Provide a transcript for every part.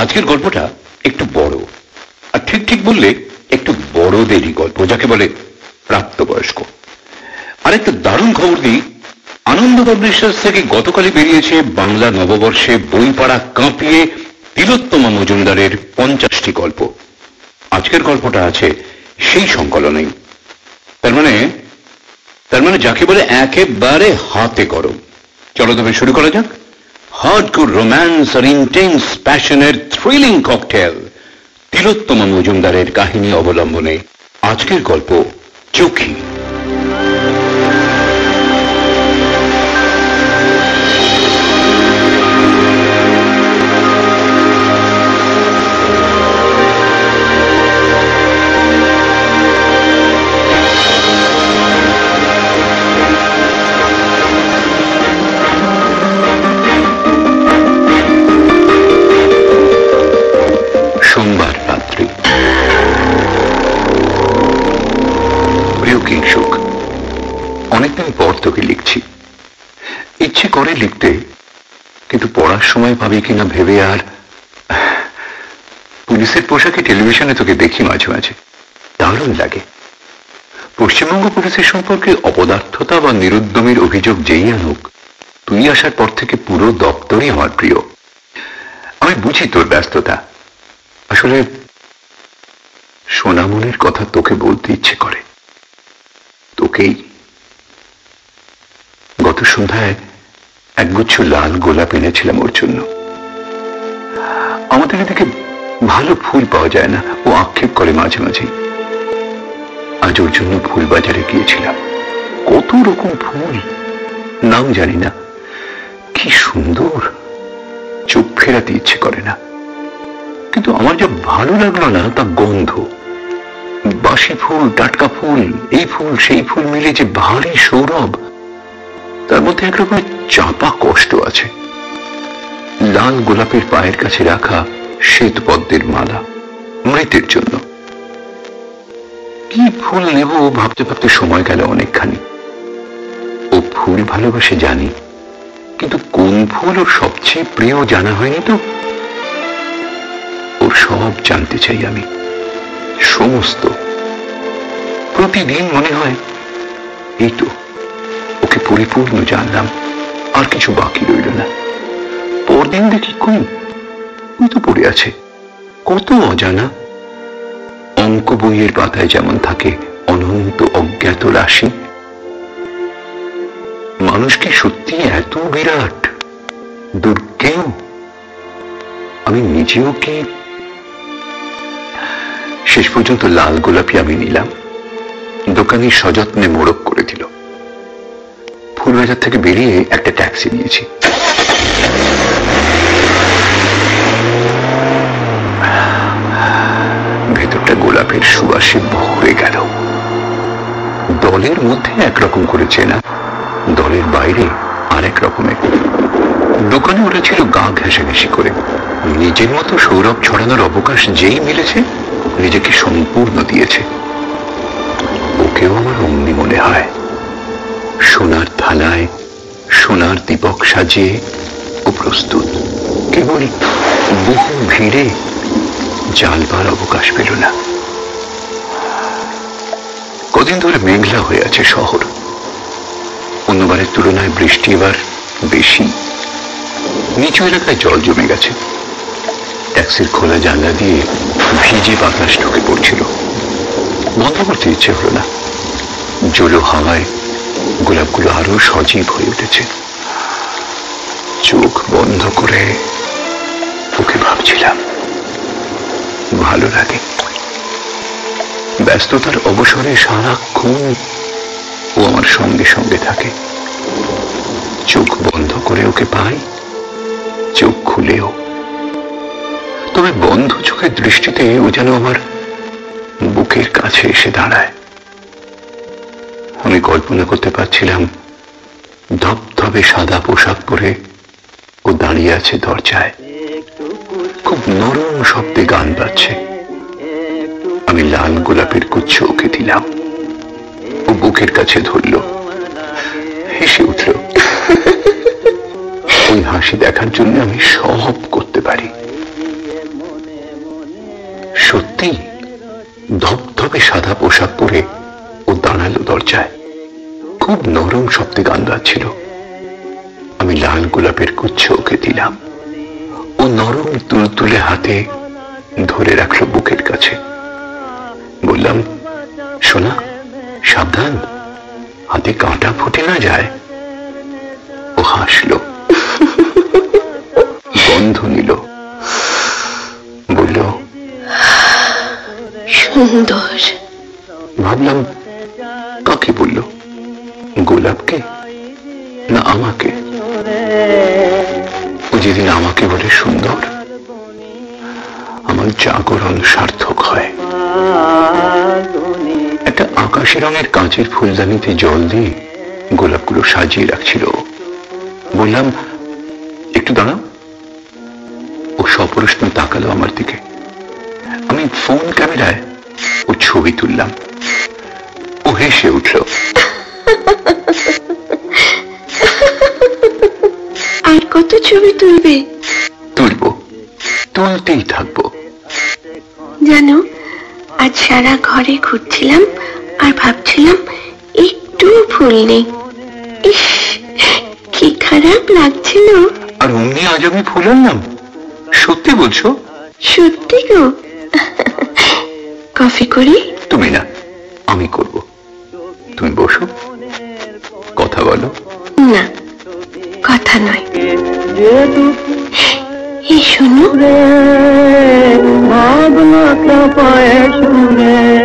আজকের গল্পটা একটু বড়। আর ঠিক ঠিক বললে একটু বড়দেরই গল্প, যাকে বলে প্রাপ্তবয়স্ক। আর একটা দারুণ খবর দিই, আনন্দ পাবলিশার্স থেকে গতকালই বেরিয়েছে বাংলা নববর্ষে বই পাড়া কাঁপিয়ে তিলোত্তমা মজুমদারের পঞ্চাশটি গল্প। আজকের গল্পটা আছে সেই সংকলনেই। তার মানে তার মানে যাকে বলে একেবারে হাতে গরম। চলো তবে শুরু করা যাক। হার্ডকোর রোম্যান্স আর ইন্টেন্স প্যাশনের থ্রিলিং ককটেল তিলোত্তমা মজুমদারের কাহিনী অবলম্বনে আজকের গল্প চোখী। তোকে লিখছি। ইচ্ছে করে লিখতে, কিন্তু পড়ার সময় পাবি কিনা ভেবে আর, পুলিশের পোশাকে টেলিভিশনে তোকে দেখি মাঝে মাঝে। দারুণ লাগে। পশ্চিমবঙ্গ পুলিশের সম্পর্কে অপদার্থতা বা নিরুদ্যমের অভিযোগ যেই আনুক, তুই আসার পর থেকে পুরো দপ্তরই আমার প্রিয়। আমি বুঝি তোর ব্যস্ততা। আসলে সোনামনির কথা তোকে বলতে ইচ্ছে করে। তোকেই গত সন্ধ্যায় একগুচ্ছ লাল গোলাপ এনেছিলাম ওর জন্য। আমাদের এদিকে ভালো ফুল পাওয়া যায় না। ও আক্ষেপ করে মাঝে মাঝে। আজ ওর জন্য ফুল বাজারে গিয়েছিলাম। কত রকম ফুল? নাম জানি না। কি সুন্দর। চোখ ফেরাতে ইচ্ছে করে না। কিন্তু আমার যা ভালো লাগল না, তা গন্ধ। বাসি ফুল, টাটকা ফুল, এই ফুল, সেই ফুল মিলে যে ভারী সৌরভ। তার মধ্যে একরকমের চাপা কষ্ট আছে। লাল গোলাপের পায়ের কাছে রাখা শ্বেত পদ্মের মালা, মৃতের জন্য। কি ফুল নেব ভাবতে ভাবতে সময় গেল অনেকখানি। ও ফুল ভালোবাসে জানি, কিন্তু কোন ফুল ওর সবচেয়ে প্রিয় জানা হয়নি তো? ওর সব জানতে চাই আমি, সমস্ত। প্রতিদিন মনে হয়, এই তো ওকে পরিপূর্ণ জানলাম। আর কিছু বাকি রইল না। পরদিন দেখি কই? ওই তো পড়ে আছে। কত অজানা। অঙ্ক বইয়ের পাতায় যেমন থাকে অনন্ত অজ্ঞাত রাশি। মানুষ কি সত্যি এত বিরাট? দুর্গেও? আমি নিজেও কি? শেষ পর্যন্ত লাল গোলাপি আমি নিলাম। দোকানি সযত্নে মোড়ক করে দিল। ফুলবাজার থেকে বেরিয়ে একটা ট্যাক্সি নিয়েছি। ভেতরটা গোলাপের সুবাসে ভরে গেল। দলের মধ্যে একরকম করে চেনা, দলের বাইরে আরেক রকমের। দোকানে ওরা ছিল গা ঘেঁষাঘেঁষি করে। নিজের মতো সৌরভ ছড়ানোর অবকাশ যেই মিলেছে, নিজেকে সম্পূর্ণ দিয়েছে। ওকেও আমার অমনি মনে হয়। সোনার থালায় সোনার দীপক সাজিয়ে ও প্রস্তুত। কেবল বহু ভিড়ে জালবার অবকাশ পেল না। কদিন ধরে মেঘলা হয়ে আছে শহর। অন্যবারের তুলনায় বৃষ্টি এবার বেশি। নিচু এলাকায় জল জমে গেছে। ট্যাক্সির খোলা জানলা দিয়ে ভিজে বাতাস ঢুকে পড়ছিল। বন্ধ করতে ইচ্ছে হলো না। জলো হাওয়ায় গোলাপগুলো আরও সজীব হয়ে উঠেছে। চোখ বন্ধ করে ওকে ভাবছিলাম। ভালো লাগে। ব্যস্ততার অবসরে সারাক্ষণ ও আমার সঙ্গে সঙ্গে থাকে। চোখ বন্ধ করে ওকে পাই, চোখ খুলেও। তবে বন্ধ চোখের দৃষ্টিতে ও যেন আমার বুকের কাছে এসে দাঁড়ায়। আমি কল্পনা করতে পারছিলাম, ধবধবে সাদা পোশাক পরে ও দাঁড়িয়ে আছে দরজায়। খুব নরম শব্দে গান বাজছে। আমি লাল গোলাপের গুচ্ছ ওকে দিলাম। ও বুকের কাছে ধরল। হেসে উঠল। ওই হাসি দেখার জন্য আমি সব করতে পারি। সত্যি ধপধপে সাদা পোশাক পরে ও দাঁড়াল দরজায় খুব নরম শব্দে গান গাচ্ছিল। আমি লাল গোলাপের গুচ্ছ ওকে দিলাম। ও নরম তুলতুলে হাতে ধরে রাখল বুকের কাছে। বললাম শোনা সাবধান হাতে কাঁটা ফুটে না যায়। ও হাসলো। গন্ধ নিল। বলল সুন্দর। ভাবলাম কাকে বলল, গোলাপকে না আমাকে? ও যেদিন আমাকে বলে সুন্দর, আমার জাগরণ সার্থক হয়। একটা আকাশি রঙের কাঁচের ফুলদানিতে জল দিয়ে গোলাপগুলো সাজিয়ে রাখছিল। বললাম, একটু দাঁড়াও। ও সপ্রশ্ন তাকালো আমার দিকে। আমি ফোন ক্যামেরায় ও ছবি তুললাম। ও হেসে উঠল আর কত ছবি তুলবে তুলবো তুলতেই থাকব জানো আজ সারা ঘরে ঘুরছিলাম আর ভাবছিলাম একটু ফুল নেই ইস কি খারাপ লাগছিল আর অমনি আজ আমি আনলাম সত্যি বলছো সত্যি গো কফি করি তুমি না আমি করব তুমি বসো। কথা বলো। না কথা নয়। এই শোনো।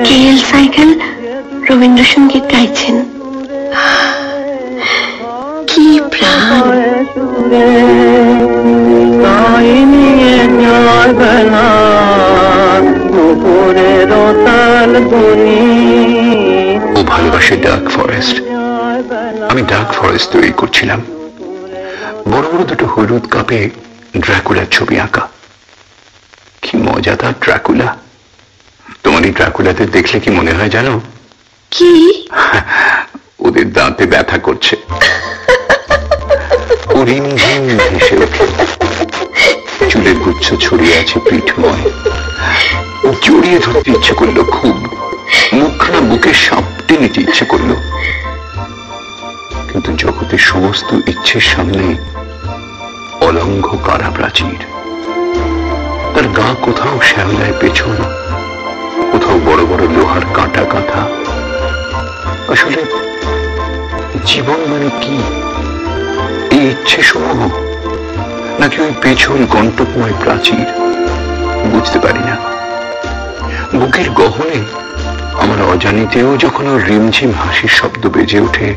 KL cycle? রবীন্দ্রসঙ্গীত গাইছেন। কি প্রাণ। ও ভালোবাসে ডার্ক ফরেস্ট। আমি ডার্ক ফরেস্ট তৈরি করছিলাম। বড় বড় দুটো হলুদ কাপে ড্রাকুলার ছবি আঁকা। কি মজাদার ড্রাকুলা। তোমার এই ড্রাকুলাদের দেখলে কি মনে হয় জানো? কি? ওদের দাঁতে ব্যথা করছে। ভেসে চুলের গুচ্ছ ছড়িয়ে আছে পিঠময়। ও জড়িয়ে ধরতে ইচ্ছে করল খুব। মুখখানা বুকে সাপটে নিতে ইচ্ছে করল। কিন্তু জগতের সমস্ত ইচ্ছের সামনে অলঙ্ঘ কারা প্রাচীর। তার গা কোথাও শ্যাওলায় পেছন, কোথাও বড় বড় লোহার কাঁটা কাঁথা। আসলে জীবন মানে কি? এই ইচ্ছে সমূহ? নাকি ওই পেছন কণ্টকময় প্রাচীর? বুঝতে পারি না। বুকের গহনে আমার অজানিতেও যখন ওর রিমঝিম হাসির শব্দ বেজে ওঠে,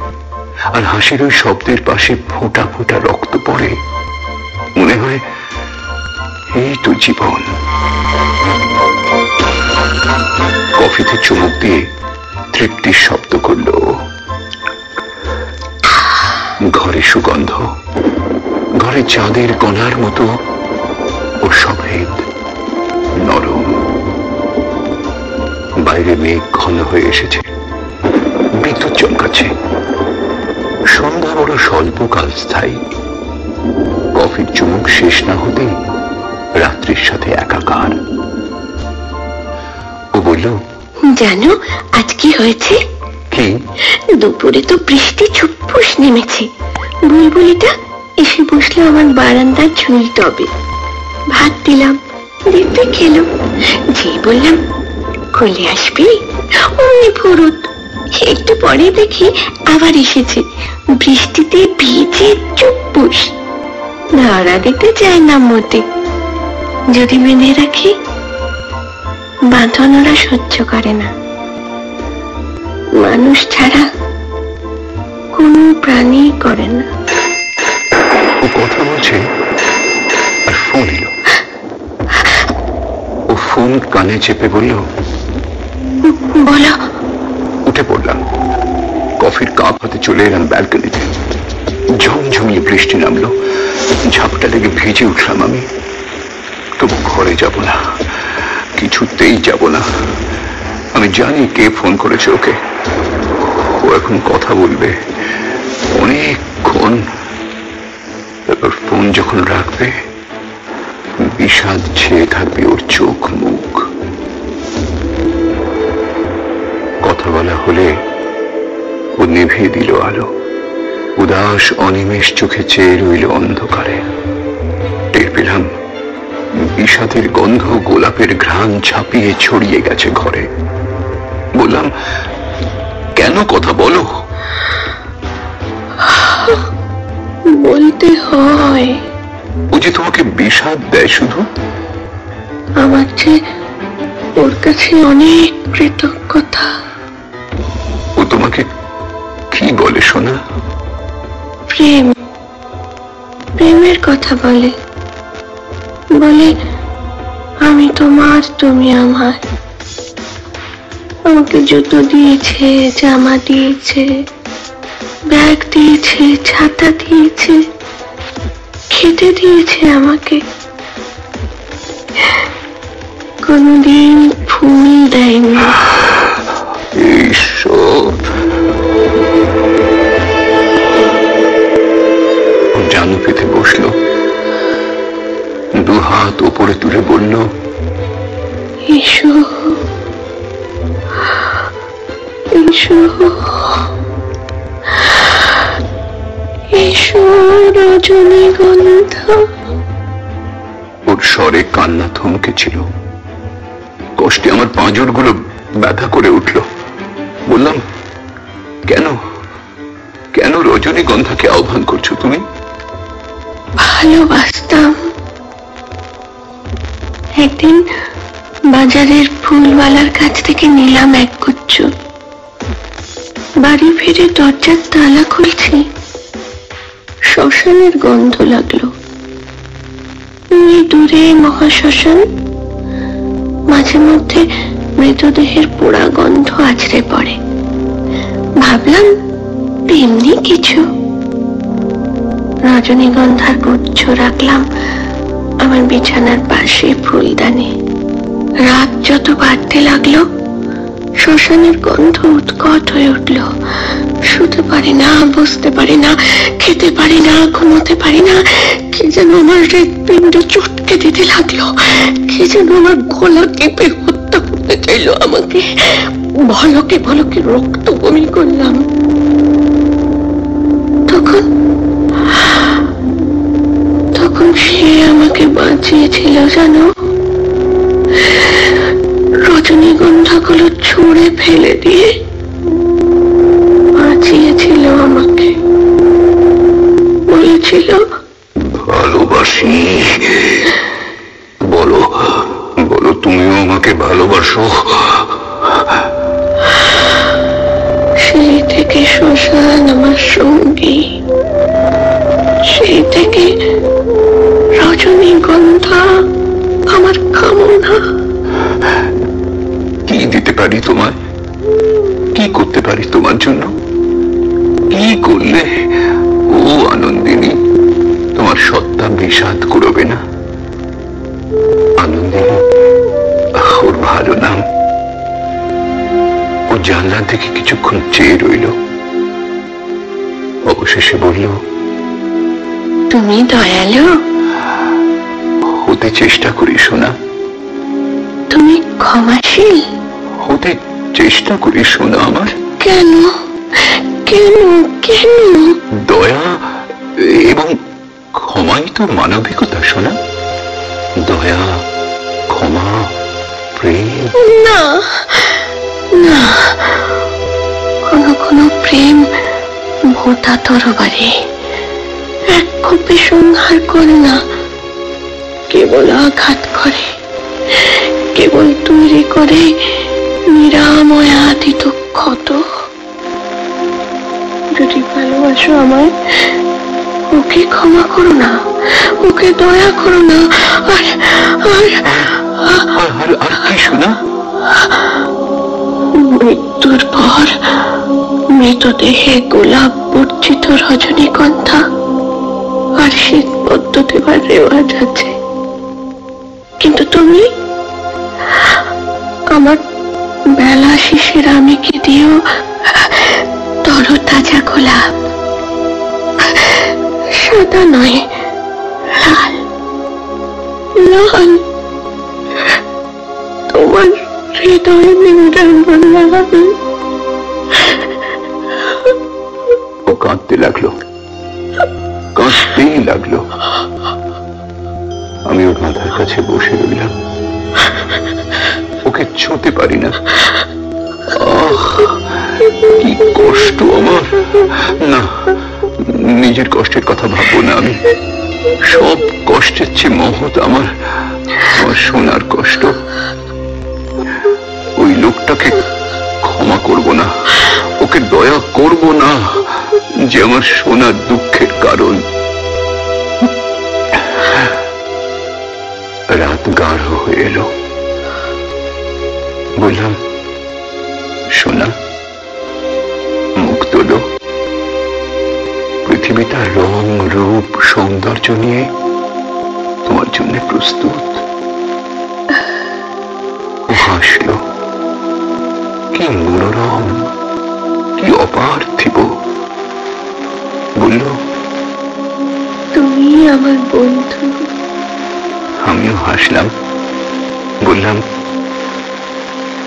আর হাসির ওই শব্দের পাশে ফোঁটা ফোঁটা রক্ত পড়ে, মনে হয় এই তো জীবন। কফিতে চুমুক দিয়ে তৃপ্তির শব্দ করল। ঘরে সুগন্ধ, ঘরে চাঁদের কণার মতো ও সফেদ, নরম। বাইরে মেঘ ঘন হয়ে এসেছে। বিদ্যুৎ চমকাচ্ছে। সন্ধ্যা বড় স্বল্পকাল স্থায়ী। কফির চুমুক শেষ না হতেই রাত্রির সাথে একাকার। ও বলল জানো আজ কি হয়েছে? কি? দুপুরে তো বৃষ্টি চুপ্পুস নেমেছে। বুলবুলিটা এসে বসল আমার বারান্দার ঝুল টবে। ভাত দিলাম দিব্যি খেলো। যেই বললাম কোলে আসবি? অমনি ফরুত একটু পরে দেখি আবার এসেছে। বৃষ্টিতে ভিজে চুপ্পুস ধরা দিতে চায় না মতে। যদি বেঁধে রাখি বাঁধন ওরা সহ্য করে না। মানুষ ছাড়া কোনো প্রাণী করে না। ও কথা বলছে, আর ফোন ও ফোন কানে চেপে বলল বলো। উঠে পড়লাম। কফির কাপ হাতে চলে এলাম ব্যালকনিতে। ঝমঝমিয়ে বৃষ্টি নামলো। ঝাপটা লেগে ভিজে উঠলাম আমি। তবু ঘরে যাব না। কিছুতেই যাব না। আমি জানি কে ফোন করেছে ওকে। ও এখন কথা বলবে। অনেকক্ষণ। তারপর ফোন যখন রাখবে বিষাদ ছেয়ে থাকবে ওর চোখ মুখ। কথা বলা হলে ও নিভিয়ে দিল আলো। উদাস অনিমেষ চোখে চেয়ে রইল অন্ধকারে। টের পেলাম বিষাদের গন্ধ গোলাপের ঘ্রাণ ছাপিয়ে ছড়িয়ে গেছে ঘরে। বললাম কেন কথা বলো? বলতে হয়। ও যে তোমাকে বিষাদ দেয় শুধু? আমার যে ওর কাছে অনেক কৃতজ্ঞতা। ও তোমাকে কি বলে শোনা প্রেম। প্রেমের কথা বলে। বলে, আমি তোমার, তুমি আমার। আমাকে জুতো দিয়েছে, জামা দিয়েছে, ব্যাগ দিয়েছে, ছাতা দিয়েছে, খেতে দিয়েছে আমাকে। কোনদিন ফুল দেয়নি। ঈশ্বর। জানু পেতে বসল দু হাত ওপরে তুলে বলল এসো এসো এসো রজনীগন্ধা ওর স্বরে কান্না থমকেছিল। কষ্টে আমার পাঁজরগুলো ব্যথা করে উঠল। বললাম, কেন? কেন রজনীগন্ধাকে আহ্বান করছ তুমি? ভালোবাসতাম। একদিন বাজারের ফুলওয়ালার কাছ থেকে নিলাম এক গুচ্ছ। বাড়ি ফিরে দরজার তালা খুলছি। শ্মশানের গন্ধ লাগল। দূরে মহাশ্মশান, মাঝে মধ্যে মৃতদেহের পোড়া গন্ধ আছড়ে পড়ে। ভাবলাম, তেমনি কিছু। রজনীগন্ধার গুচ্ছ রাখলাম আমার বিছানার পাশে ফুলদানি। রাত যত বাড়তে লাগল, শ্মশানের গন্ধ উৎকট হয়ে উঠল। শুতে পারি না, বসতে পারি না, খেতে পারি না, ঘুমোতে পারি না। কি যেন আমার হৃৎপিণ্ড চটকে দিতে লাগল। কি যেন আমার গলা কেঁপে হত্যা চাইলো আমাকে। ভলকে ভলকে রক্ত বমি করলাম। তখন তখন সে আমাকে বাঁচিয়েছিল, জানো? রজনীগন্ধাগুলো ছুঁড়ে ফেলে দিয়ে বাঁচিয়েছিল আমাকে। বলেছিল, ভালোবাসি। বলো আমাকে ভালোবাসো। সেই থেকে শ্মশান আমার সঙ্গী। সেই থেকে রজনীগন্ধা আমার কামনা। কি দিতে পারি তোমায়? থেকে কিছুক্ষণ চেয়ে রইল। অবশেষে বলল তুমি দয়ালু? হতে চেষ্টা করি শোনা তুমি ক্ষমাশীল? হতে চেষ্টা করি শোনা আমার। কেন? কেন? কেন? দয়া এবং ক্ষমাই তো মানবিকতা শোনা দয়া ক্ষমা প্রেম। না না, কোন কোন প্রেম ভোতা তরবারে। এক কোপে সংহার করে না, কেবল আঘাত করে। কেবল তৈরি করে নিরাময়াতীত ক্ষত যদি ভালোবাসো আমায়, ওকে ক্ষমা করো না, ওকে দয়া করো না আর আর আর কি শোনা? মৃত্যুর পর মৃতদেহে গোলাপ বর্জিত রজনীগন্ধা আর শীত পদ্ম দেবার রেওয়াজ আছে। কিন্তু তুমি? আমার বেলা শিশির আমিকে দিও তরতাজা গোলাপ। সাদা নয়, লাল। লাল। toy নিউটন বললাম আমি ও কাঁদতে লাগল। কাঁদতেই লাগল। আমি ওর মাথার কাছে বসে রইলাম। ওকে ছুঁতে পারি না। কি কষ্ট আমার। না, নিজের কষ্টের কথা ভাববো না আমি। সব কষ্টের চেয়ে মহৎ আমার আমার সোনার কষ্ট। লোকটাকে ক্ষমা করব না, ওকে দয়া করব না, যে আমার সোনার দুঃখের কারণ। রাত গাঢ় হয়ে এলো। বললাম সোনা, মুখ তোলো। পৃথিবীটা রং, রূপ, সৌন্দর্য নিয়ে তোমার জন্য প্রস্তুত। কি মনোরম কি অপার্থিব? বলল তুমি আমার বন্ধু। আমিও হাসলাম। বললাম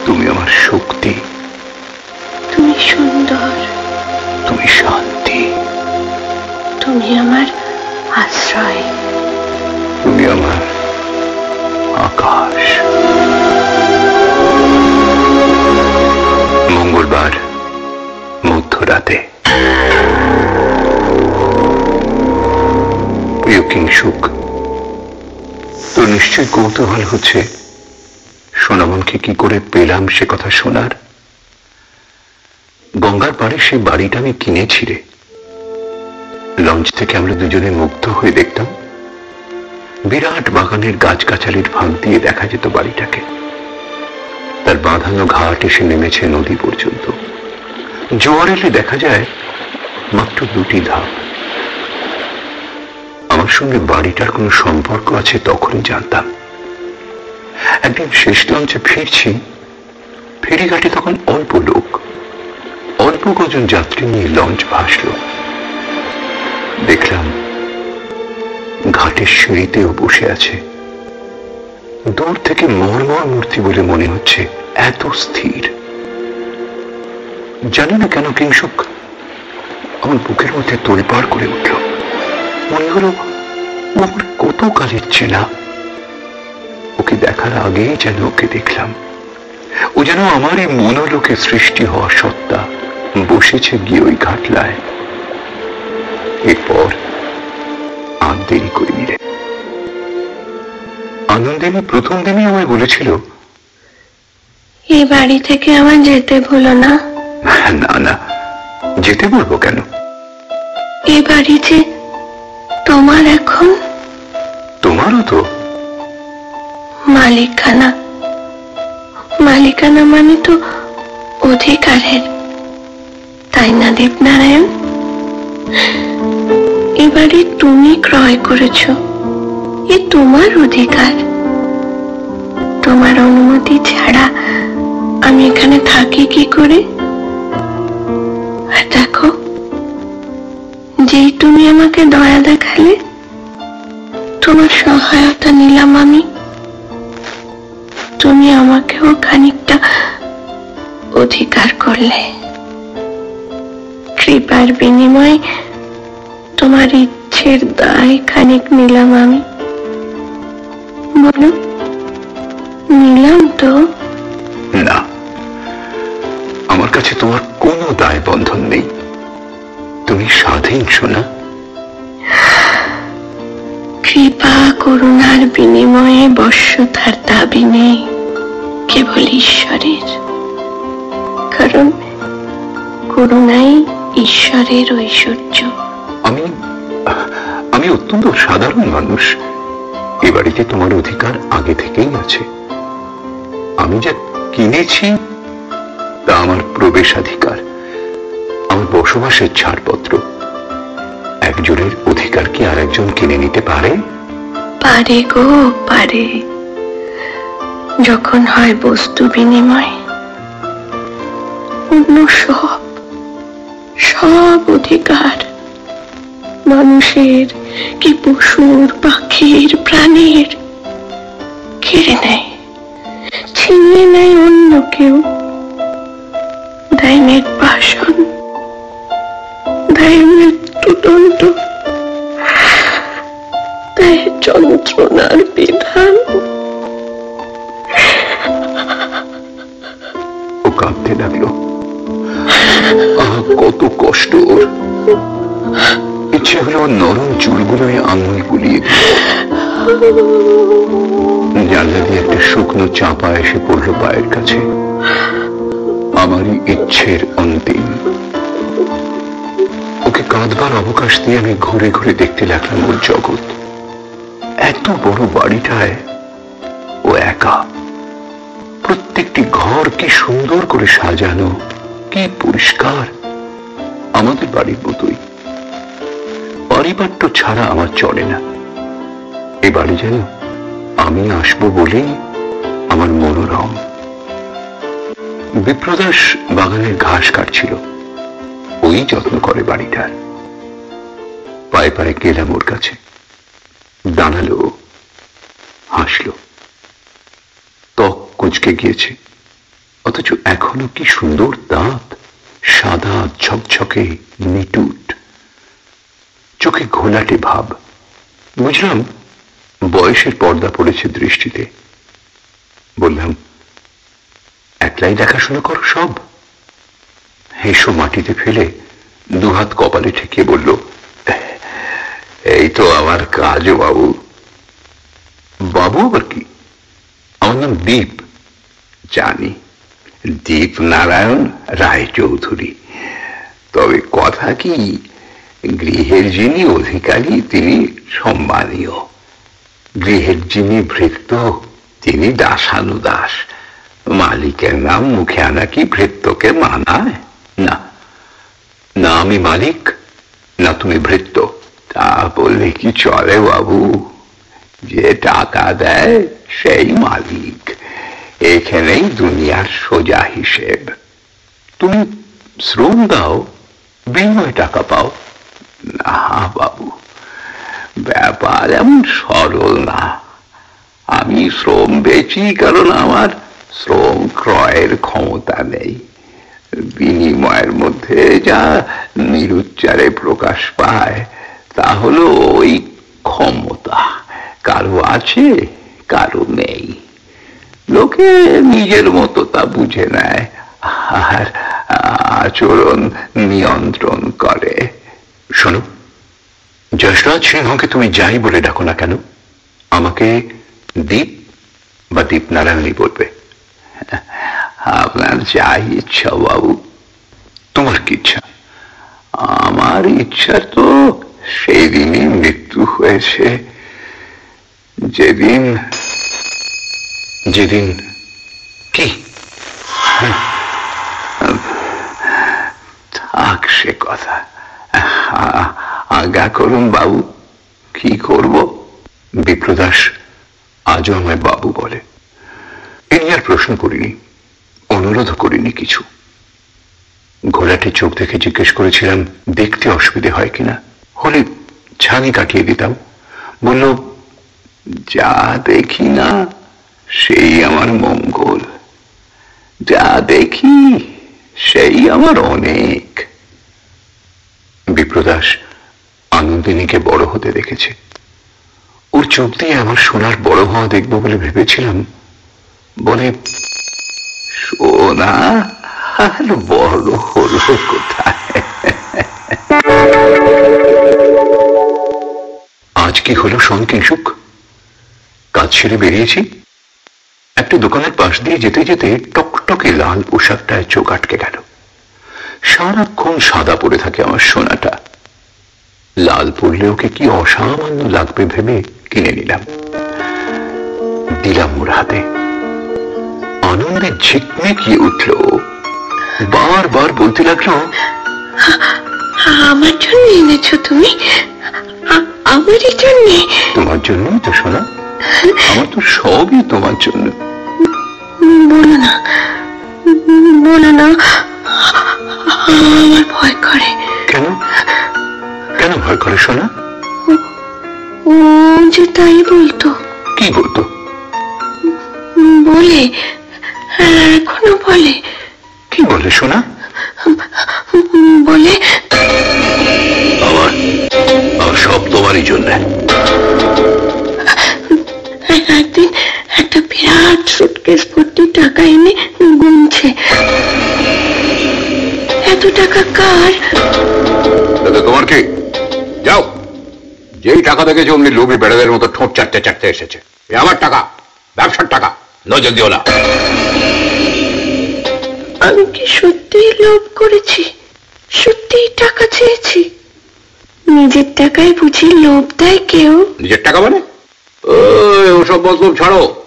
তুমি আমার শক্তি। তুমি সুন্দর। তুমি শান্তি। তুমি আমার আশ্রয়। তুমি আমার আকাশ। মঙ্গলবার মধ্যরাতে। কিংসুক তো নিশ্চয় কৌতূহল হচ্ছে সোনামনকে কি করে পেলাম সে কথা শোনার? গঙ্গার পাড়ে সে বাড়িটা আমি কিনেছি রে। লঞ্চ থেকে আমরা দুজনে মুগ্ধ হয়ে দেখতাম, বিরাট বাগানের গাছগাছালির ফাঁক দিয়ে দেখা যেত বাড়িটাকে। তার বাঁধানো ঘাট এসে নেমেছে নদী পর্যন্ত। জোয়ার এলে দেখা যায় মাত্র দুটি ধাপ। আমার সঙ্গে বাড়িটার কোনো সম্পর্ক আছে তখনই জানতাম। একদিন শেষ লঞ্চে ফিরছি, ফেরিঘাটে তখন অল্প লোক। অল্প কজন যাত্রী নিয়ে লঞ্চ ভাসলো। দেখলাম ঘাটের সিঁড়িতেও বসে আছে। দূর থেকে মর্মর মূর্তি বলে মনে হচ্ছে এত স্থির। জানি না কেন কিংসুক আমার বুকের মধ্যে তোলপাড় করে উঠল। মনে হলো, আমার কত কালের চেনা। ওকে দেখার আগেই যেন ওকে দেখলাম। ও যেন আমার এই মনোলোকে সৃষ্টি হওয়া সত্তা বসেছে গিয়ে ওই ঘাটলায়। এরপর আর দেরি করে নিলে আনন্দিনী প্রথম দিনই আমায় বলেছিল এই বাড়ি থেকে আমার যেতে ভুলো না। না না। যেতে বলব কেন? এ বাড়ি যে তোমার এখন? তোমারও তো। মালিকানা। মালিকানা মানে তো অধিকারের। তাই না দেবনারায়ণ? এবারে তুমি ক্রয় করেছ। এ তোমার অধিকার। তোমার অনুমতি ছাড়া আমি এখানে থাকি কি করে? আর দেখো, যেই তুমি আমাকে দয়া দেখালে, তোমার সহায়তা নিলাম আমি। তুমি আমাকেও খানিকটা অধিকার করলে। কৃপার বিনিময়ে তোমার ইচ্ছের দায় খানিক নিলাম আমি। বলো, নিলাম তো। কাছে তোমার কোনো দায় বন্ধন নেই। তুমি স্বাধীন শোনা কৃপা করুণার বিনিময়ে বর্ষতার দাবি নেই কেবল ঈশ্বরের। কারণ করুণাই ঈশ্বরের ঐশ্বর্য। আমি আমি অত্যন্ত সাধারণ মানুষ। এ বাড়িতে তোমার অধিকার আগে থেকেই আছে। আমি যা কিনেছি তা আমার প্রবেশাধিকার। আমার বসবাসের ছাড়পত্র। একজনের অধিকার কি আর একজন কিনে নিতে পারে? পারে গো, পারে। যখন হয় বস্তু বিনিময়। অন্য সব সব অধিকার। মানুষের কি পশুর, পাখির, প্রাণীর? কেড়ে নেয়। ছিনিয়ে নেয় অন্য কেউ। দেয় নির্বাসন দেয় মৃত্যুদণ্ড দেয় যন্ত্রণার বিধান। ও কাঁদতে লাগল। কত কষ্ট ওর। ইচ্ছে হলো নরম চুলগুলোয় আঙুল গুলিয়ে জানলা দিয়ে একটা শুকনো চাপা এসে পড়ল পায়ের কাছে। আমারই ইচ্ছের অন্তিম। ওকে কাঁদবার অবকাশ দিয়ে আমি ঘুরে ঘুরে দেখতে লাগলাম ওর জগৎ। এত বড় বাড়িটায় ও একা। প্রত্যেকটি ঘর কি সুন্দর করে সাজানো, কি পরিষ্কার। আমাদের বাড়ির মতোই। পারিবারটা ছাড়া আমার চলে না। এ বাড়ি যেন আমি আসব বলেই আমার মনোরম। বিপ্রদাস বাগানের ঘাস কাটছিল। ওই যত্ন করে বাড়িটার। পায়ে পায়ে গেলাম ওর কাছে। দাঁড়াল। হাসলো। ত্বক কুচকে গিয়েছে। অথচ এখনও কি সুন্দর দাঁত। সাদা, ঝকঝকে, নিটুট। চোখে ঘোলাটে ভাব। বুঝলাম বয়সের পর্দা পড়েছে দৃষ্টিতে। বললাম একলাই দেখাশোনা করো সব হেসো মাটিতে ফেলে দুহাত কপালে ঠেকিয়ে বলল, এই তো আমার কাজ বাবু। বাবু আবার কি? আমার নাম দীপ। জানি। দীপ নারায়ণ রায় চৌধুরী তবে কথা কি, গৃহের যিনি অধিকারী, তিনি সম্মানীয়। গৃহের যিনি ভৃত্য, তিনি দাসানুদাস। মালিকের নাম মুখে আনা কি ভৃত্যকে মানায়? না। না আমি মালিক, না তুমি ভৃত্য। তা বললে কি চলে বাবু? যে টাকা দেয় সেই মালিক। এখানেই দুনিয়ার সোজা হিসেব। তুমি শ্রম দাও, বিনিময় টাকা পাও। না বাবু, ব্যাপার এমন সরল না। আমি শ্রম বেচি কারণ আমার শ্রম ক্রয়ের ক্ষমতা নেই। বিনিময়ের মধ্যে যা নিরুচ্চারে প্রকাশ পায়, তা হলো ওই ক্ষমতা। কারও আছে, কারও নেই। লোকে নিজের মতো তা বুঝে নেয়, আর আচরণ নিয়ন্ত্রণ করে। শোনো, যশরাজ সিংহকে তুমি যাই বলে ডাকো না কেন? আমাকে দীপ বা দীপ নারায়ণী বলবে। আপনার যাই ইচ্ছা বাবু, তোমার কি ইচ্ছা? আমার ইচ্ছা তো সেই দিনই মৃত্যু হয়েছে। যেদিন যেদিন কি? থাক সে কথা। আজ্ঞা করুন বাবু, কি করব? বিপ্রদাস আজও আমায় বাবু বলে। এ আর প্রশ্ন করিনি, অনুরোধ করিনি কিছু। ঘোড়াটি চোখ দেখে জিজ্ঞেস করেছিলাম, দেখতে অসুবিধে হয় কিনা হলে ছানি কাটিয়ে দিতাম, বলল, যা দেখি না, সেই আমার মঙ্গল। যা দেখি, সেই আমার অনেক। বিপ্রদাস আনন্দিনীকে বড় হতে দেখেছে। ওর চোখ দিয়ে আমার সোনার বড় হওয়া দেখব বলে ভেবেছিলাম বলে, সোনা আর বড় হলো কোথায়? আজ কি হলো শোন কিংসুক কাজ ছেড়ে বেরিয়েছি। একটা দোকানের পাশ দিয়ে যেতে যেতে টকটকে লাল পোশাকটায় চোখ আটকে গেল। সারাক্ষণ সাদা পড়ে থাকে আমার সোনাটা। লাল পড়লে ওকে কি অসামান্য লাগবে ভেবে কিনে নিলাম। দিলাম ওর হাতে। আনন্দে ঝিকমিকিয়ে উঠল। বারবার বলতে লাগল আমার জন্য এনেছো তুমি? আমারই জন্যে? তোমার জন্যই তো শোনা আমার তো সবই তোমার জন্য। বলো না বলো না। আমার ভয় করে। কেন? কেন ভয় করে শোনা ও যে তাই বলতো। কি বলতো? বলে এখনও বলে। কি বলে শোনা বলে। আমার আমার সব তোমারই জন্য। একদিন একটা বিরাট সুটকেস ভর্তি টাকা এনে গুনছে। এত টাকা কার? দাদা তোমার কি? যাও। যেই টাকা দেখেছে অমনি লোভী বেড়াদের মতো ঠোঁট চারটে চারটে এসেছে। এ আমার টাকা ব্যবসার টাকা। নজর দিও না। আমি কি সত্যিই লোভ করেছি? সত্যিই টাকা চেয়েছি? নিজের টাকায় বুঝি লোভ দেয় কেউ? নিজের টাকা মানে? ওসব মতলব ছাড়ো।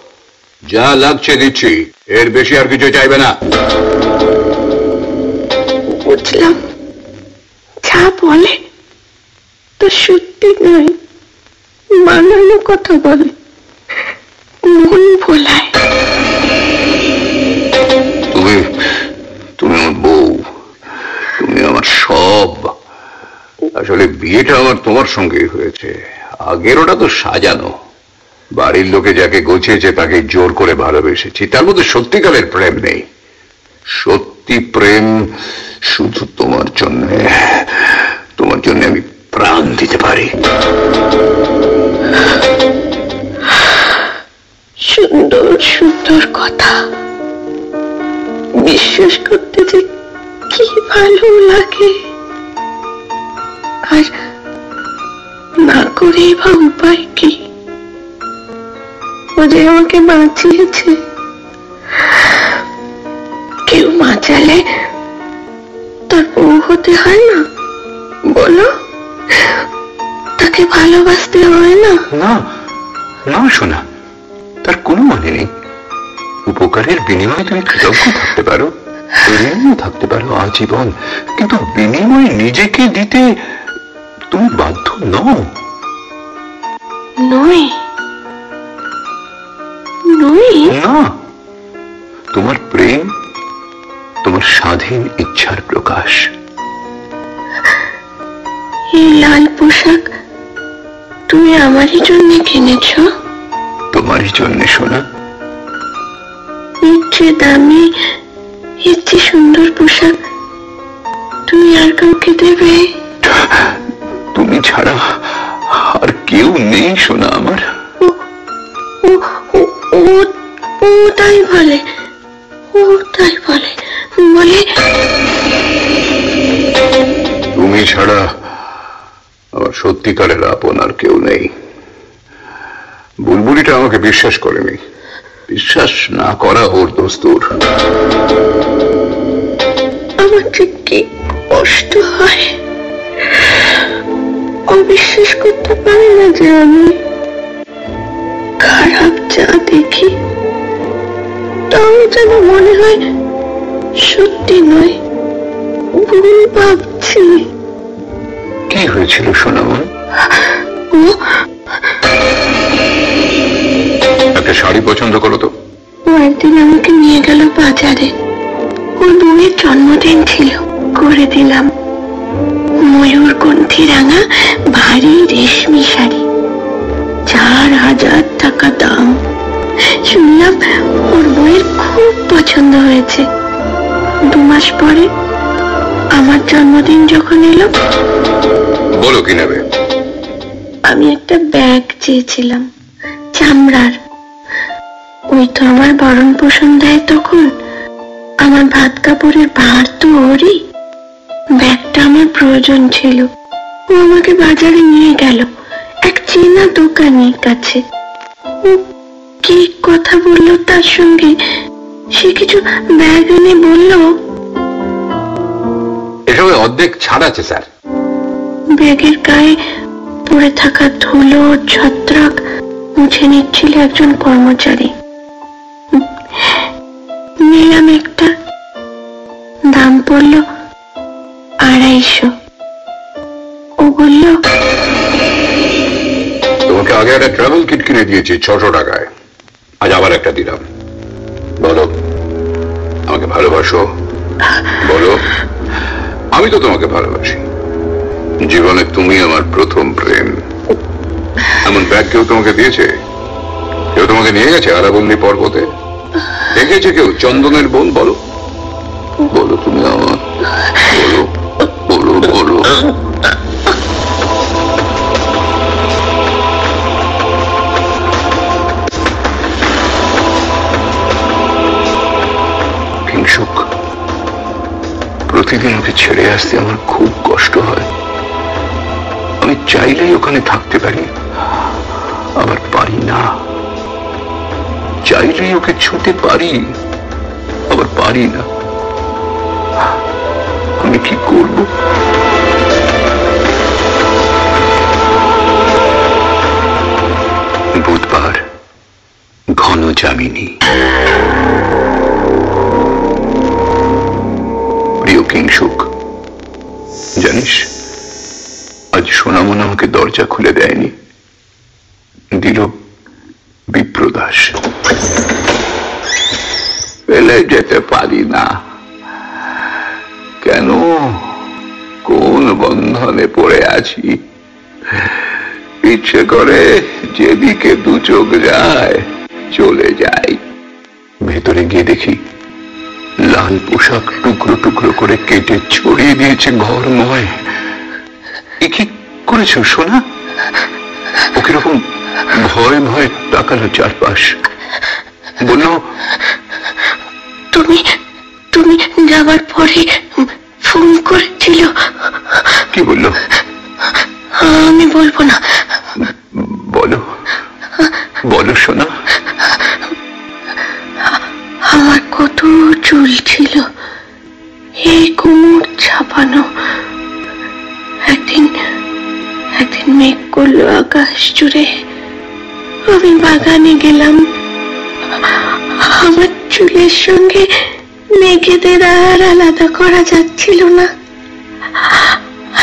যা লাগছে দিচ্ছি। এর বেশি আর কিছু চাইবে না। বুঝলাম। যা বলে তো সত্যি নয়। বানানো কথা বলে। মন ভোলায়। তুমি আমার বউ, তুমি আমার সব। আসলে বিয়েটা আমার তোমার সঙ্গেই হয়েছে। আগের ওটা তো সাজানো। বাড়ির লোকে যাকে গোছিয়েছে তাকে জোর করে ভালোবেসেছি। তার মধ্যে সত্যিকারের প্রেম নেই। সত্যি প্রেম শুধু তোমার জন্য। তোমার জন্য আমি প্রাণ দিতে পারি। সুন্দর সুন্দর কথা। বিশ্বাস করতে যে কি ভালো লাগে। আর না করে বা উপায় কি? ও যে আমাকে বাঁচিয়েছে। কেউ বাঁচালে তার বউ হতে হয় না? বলো। তাকে ভালোবাসতে হয় না? না না শোনা তার কোনো মানে নেই। উপকারের বিনিময়ে তুমি কৃতজ্ঞ থাকতে পারো। ঋণও থাকতে পারো আজীবন কিন্তু বিনিময়ে নিজেকে দিতে তুমি বাধ্য নও। নই? নই? না। তোমার প্রেম তোমার স্বাধীন ইচ্ছার প্রকাশ। এই লাল পোশাক তুমি আমারই জন্য কিনেছ? তোমারই জন্য শোনা এর চেয়ে দামি এর চেয়ে সুন্দর পোশাক তুমি আর কাউকে দেবে? তুমি ছাড়া আর কেউ নেই শোনা আমার। ও তাই বলে ও তাই বলে বলে তুমি ছাড়া আমার সত্যিকারের আপন আর কেউ নেই। বুলবুলিটা আমাকে বিশ্বাস করেনি। বিশ্বাস না করা ওর দস্তুর। আমার যে কি কষ্ট হয়? অবিশ্বাস করতে পারি না যে আমি খারাপ যা দেখি। তাও যেন মনে হয় সত্যি নয় ভুল ভাবছি। কি হয়েছিল সোনামন ও শাড়ি পছন্দ করো তো। ও একদিন আমাকে নিয়ে গেল বাজারে। ওর বউয়ের জন্মদিন ছিল করে দিলাম। ময়ূর কণ্ঠী রাঙা ভারী রেশমি শাড়ি। চার হাজার টাকা দাম। শুনলাম ওর বউয়ের খুব পছন্দ হয়েছে। দু মাস পরে আমার জন্মদিন যখন এলো বলো কি নেবে। আমি একটা ব্যাগ চেয়েছিলাম চামড়ার। ওই তো আমার বরণ পোষণ দেয় তখন। আমার ভাত কাপড়ের ভার তো ওরই। ব্যাগটা আমার প্রয়োজন ছিল। ও আমাকে বাজারে নিয়ে গেল এক চেনা দোকানের কাছে। ও কি কথা বলল তার সঙ্গে? সে কিছু ব্যাগ এনে বলল এসবে অর্ধেক ছাড় আছে স্যার। ব্যাগের গায়ে পড়ে থাকা ধুলো ছত্রাক মুছে নিচ্ছিল একজন কর্মচারী। নিলাম একটা দাম পড়ল আড়াইশো। ও বলল, তোমাকে আগে একটা ট্রাভেল কিট কিনে দিয়েছি, ছশো টাকায়। আজ আবার একটা দিলাম। বলো, আমাকে ভালোবাসো? বলো, আমি তো তোমাকে ভালোবাসি। জীবনে তুমি আমার প্রথম প্রেম। এমন ব্যাগ কেউ তোমাকে দিয়েছে? কেউ তোমাকে নিয়ে গেছে আরাবল্লী পর্বতে? দেখেছে কেউ? চন্দনের বোন, বলো। বলো তুমি আমার। বলো বলো বলো। হিংসুক প্রতিদিন ওকে ছেড়ে আসতে আমার খুব কষ্ট হয়। আমি চাইলেই ওখানে থাকতে পারি। আবার পারি না। চাইলেই ওকে ছুঁতে পারি। আবার পারি না। আমি কি করব? বুধবার ঘন জামিনী প্রিয় কিংসুক জানিস, আজ সোনামন আমাকে দরজা খুলে দেয়নি দিল বিপ্রদাস ফেলে যেতে পারি না। কেন? কোন বন্ধনে পড়ে আছি? ইচ্ছে করে যেদিকে দু চোখ যায়, চলে যাই। ভেতরে গিয়ে দেখি, লাল পোশাক টুকরো টুকরো করে কেটে ছড়িয়ে দিয়েছে ঘরময়। এ কি করেছ, সোনা? ও কীরকম ভয় ভয় তাকালো চারপাশ। বলল তুমি তুমি যাবার পরে ফোন করেছিল। কি বলল? আমি বলব না। বলো। বলো সোনা আমার কত চুল ছিল। এই কোমর ছাপানো। একদিন একদিন মেঘ করল আকাশ জুড়ে। আমি বাগানে গেলাম। আমার চুলের সঙ্গে মেঘেদের আর আলাদা করা যাচ্ছিল না।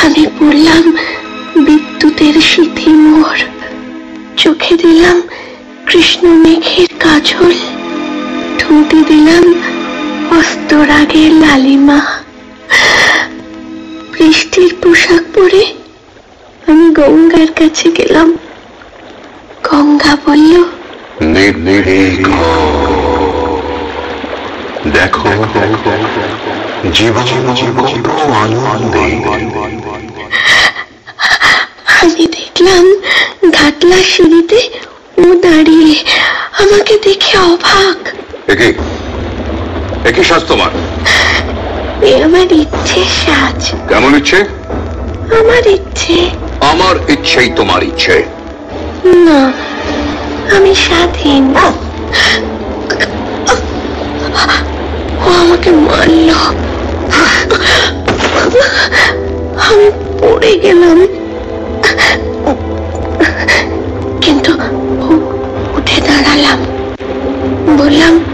আমি পড়লাম বিদ্যুতের সিথি মোর চোখে দিলাম কৃষ্ণ মেঘের কাজল। ঠুঁটি দিলাম অস্ত অস্তরাগের লালিমা। বৃষ্টির পোশাক পরে আমি গঙ্গার কাছে গেলাম। গঙ্গা বলল দেখো জীবন কত আনন্দে আমি দেখলাম ঘাটলা সিঁড়িতে ও দাঁড়িয়ে আমাকে দেখে অবাক। একে একই সাজ তোমার। এ আমার ইচ্ছে সাজ। কেমন ইচ্ছে? আমার ইচ্ছে। আমার ইচ্ছেই তোমার ইচ্ছে। না আমি স্বাধীন। ও আমাকে মারল। আমি পড়ে গেলাম। কিন্তু উঠে দাঁড়ালাম। বললাম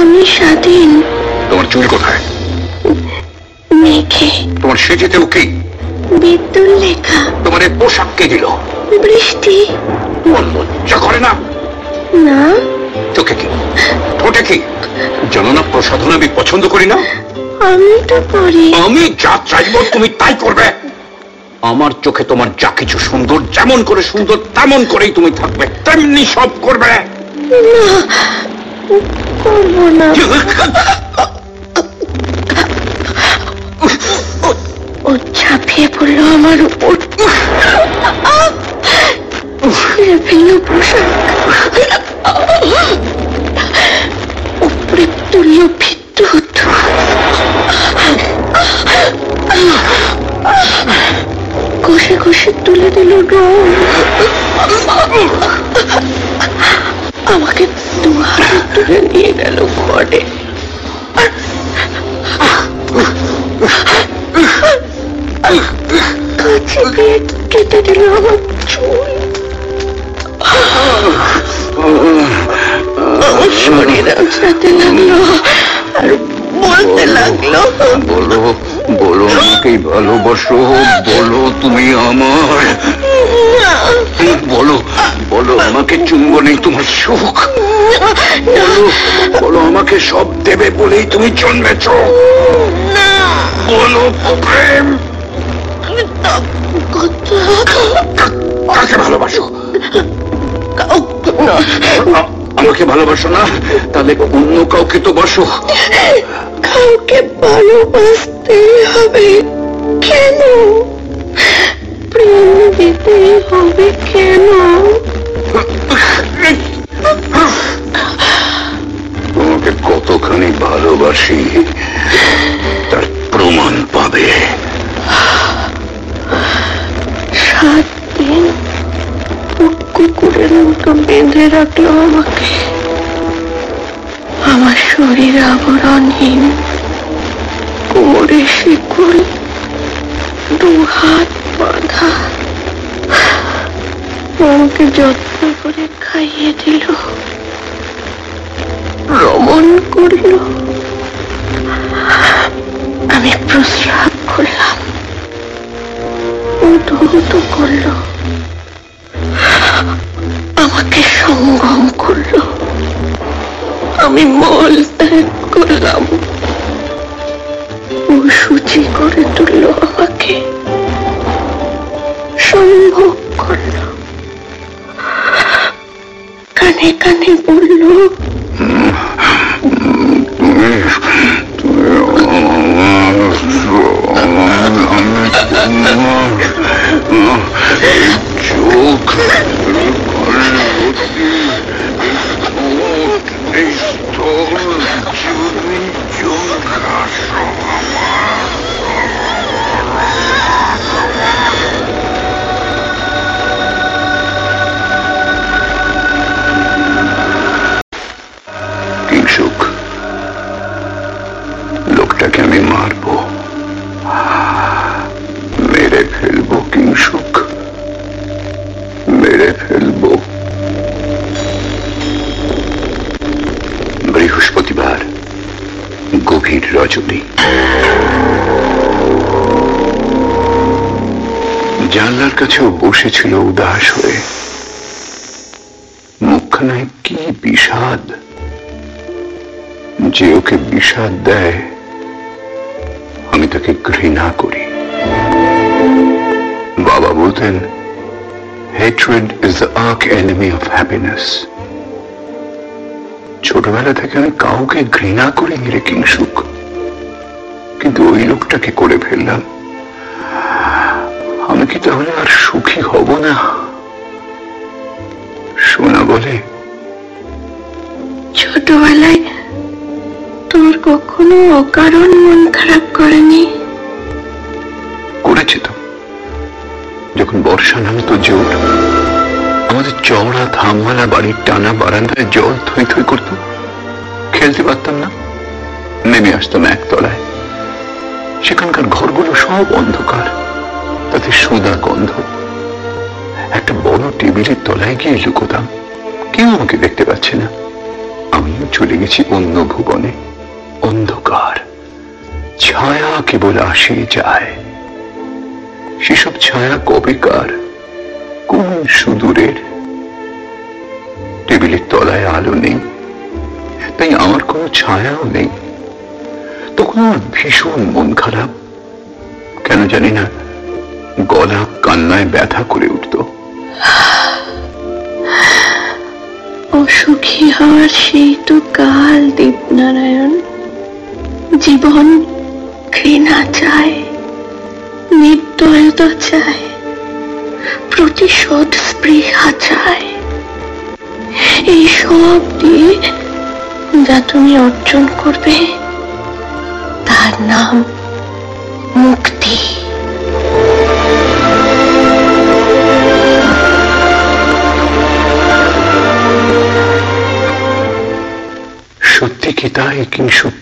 আমি স্বাধীন। তোমার চুল কোথায়? মেঘে। তোমার সেজেতেও কি? বিদ্যুৎ লেখা। তোমার পোশাক কে দিল? বৃষ্টি। তোমার লজ্জা করে না না। চোখে কি? ঠোঁটে কি? জানো না প্রসাধন আমি পছন্দ করি না? আমি তো পড়ি। আমি যা চাইব তুমি তাই করবে। আমার চোখে তোমার যা কিছু সুন্দর যেমন করে সুন্দর তেমন করেই তুমি থাকবে। তেমনি সব করবে। না ও ঝাঁপিয়ে পড়ল আমার উপর। ফেলল পোশাক দিল আমাকে দু হাতে নিয়ে গেল ঘরে কাছে দিয়ে কেটে দিল আমার চুল শরীর আর বলতে লাগল বলো বলো আমাকে ভালোবাসো বলো তুমি আমার। বলো বলো আমাকে চুম্বনে তোমার সুখ। বলো বলো আমাকে সব দেবে বলেই তুমি জন্মেছ। বলো প্রেম। কাকে ভালোবাসো? আমাকে ভালোবাসো না তাহলে অন্য কাউকে তো বাসো। কাউকে ভালোবাসতে হবে কেন? প্রেম দিতে হবে কেন? তোমাকে কতখানি ভালোবাসি তার প্রমাণ পাবে। সাত দিন কুকুরের মতো বেঁধে রাখল আমাকে। আমার শরীর আবরণহীন কোমরে শিকুল, দু হাত বাঁধা। আমাকে যত্ন করে খাইয়ে দিল। রমন করল। আমি প্রস্রাব করলাম। উঠো করল। আমাকে সঙ্গম করল। আমি মল ত্যাগ করলাম। ও সূচি করে তুললো আমাকে। সম্ভব করল কানে কানে বলল চোখ কিংসুক গভীর জানলার কাছেও বসেছিল উদাস হয়ে। মুখখানায় কি বিষাদ? যে ওকে বিষাদ দেয়, আমি তাকে ঘৃণা করি। বাবা বলতেন hatred is the arch enemy of happiness ছোটবেলা থেকে আমি কাউকে ঘৃণা করিনি রে কিংসুক। লোকটাকে করে ফেললাম। আমি কি তাহলে আর সুখী হব না? সোনা বলে ছোটবেলায় তোর কখনো অকারণ মন খারাপ করেনি? করেছে তো। যখন বর্ষা নামতো জোর আমাদের চওড়া ধামওয়ালা বাড়ির টানা বারান্দায় জল থই থই করতো খেলতে পারতাম না। নেমে আসতাম একতলায়। সেখানকার ঘরগুলো সব অন্ধকার। তাতে সোদা গন্ধ। একটা বড় টেবিলের তলায় গিয়ে লুকোতাম। কেউ আমাকে দেখতে পাচ্ছে না। আমিও চলে গেছি অন্য ভুবনে। অন্ধকার। ছায়া কেবল আসে, যায়। সেসব ছায়া কবেকার? কোন সুদূরের? টেবিলের তলায় আলো নেই। তাই আমার কোনো ছায়াও নেই। তখন আমার ভীষণ মন খারাপ? কেন জানি না, গলা কান্নায় ব্যথা করে উঠত। অসুখী হওয়ার সেই তো কাল, দীপনারায়ণ। জীবন ঘৃণা চায়, নির্দয়তা চায়, প্রতিশোধ স্পৃহা চায়। এই সব দিয়ে যা তুমি অর্জন করবে তার নাম মুক্তি। সত্যি কি তাই কিংসুক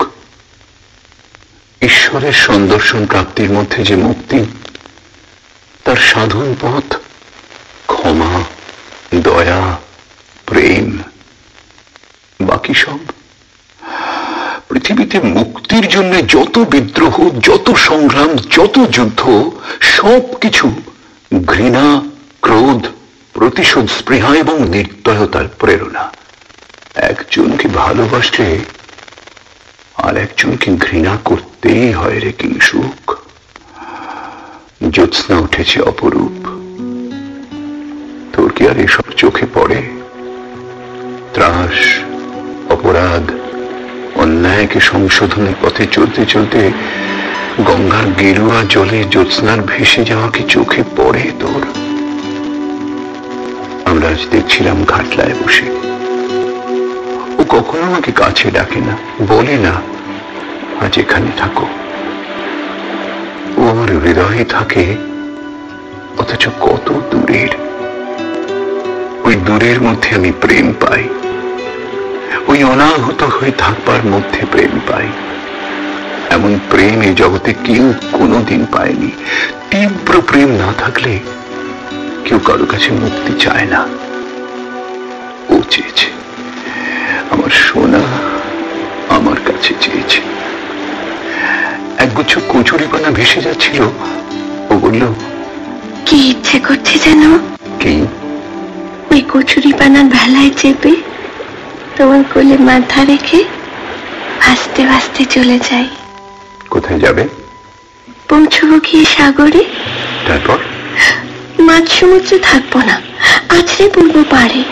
ঈশ্বরের সন্দর্শন প্রাপ্তির মধ্যে যে মুক্তি, তার সাধন পথ ক্ষমা, দয়া, প্রেম, বাকি সব পৃথিবীতে মুক্তির জন্য যত বিদ্রোহ, যত সংগ্রাম, যত যুদ্ধ সব কিছু ঘৃণা, ক্রোধ, প্রতিশোধ, স্পৃহা এবং নির্দয়তার প্রেরণা। একজনকে ভালোবাসলে আর একজনকে ঘৃণা করতেই হয় রে কিংসুক জ্যোৎস্না উঠেছে অপরূপ। তোর কি আর এসব চোখে পড়ে? ত্রাস, অপরাধ অন্যায়কে সংশোধনের পথে চলতে চলতে গঙ্গার গেরুয়া জলে জ্যোৎস্নার ভেসে যাওয়া কি চোখে পড়ে তোর? আমরা আজ দেখছিলাম ঘাটলায় বসে। ও কখনো আমাকে কাছে ডাকে না, বলে না, আজ এখানে থাকো। ও আমার হৃদয়ে থাকে অথচ কত দূরের। ওই দূরের মধ্যে আমি প্রেম পাই। ওই অনাহত হয়ে থাকবার মধ্যে প্রেম পাই। এমন প্রেম এই জগতে কেউ কোনোদিন পায়নি। তীব্র প্রেম না থাকলে কেউ কারও কাছে মুক্তি চায় না। ও চেয়েছে। আমার সোনা আমার কাছে চেয়েছে। একগুচ্ছ কচুরি পানা ভেসে যাচ্ছিল। ও বলল কি ইচ্ছে করছে যেন? কি? ওই কচুরি পানার ভেলায় চেপে তোমার কোলে মাথা রেখে ভাসতে ভাসতে চলে যাই কোথায় যাবে? পৌঁছবো গিয়ে সাগরে। তারপর? মাছ সমুদ্রে থাকব না আছড়ে পড়ব পারে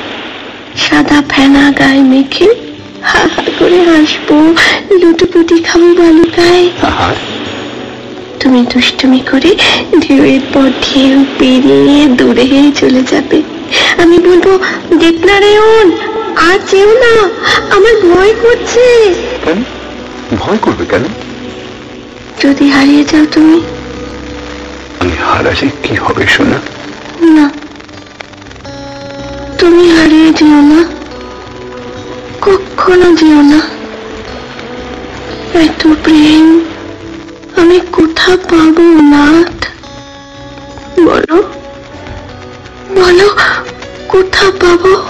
সাদা ফেনা গায়ে মেখে হা হা করে হাসবো লুটুপুটি খাব বালুকায়। তুমি দুষ্টুমি করে ঢেউয়ের পর ঢেউ পেরিয়ে দূরে চলে যাবে। আমি বলব দেবনারায়ণ আর যেও না। আমার ভয় করছে। কেন? ভয় করবে কেন? যদি হারিয়ে যাও তুমি। আমি হারালে কি হবে শোনা না। তুমি হারিয়ে যেও না। কখনো যেও না। এত প্রেম আমি কোথা পাবো নাথ? বলো। বলো কোথা পাবো?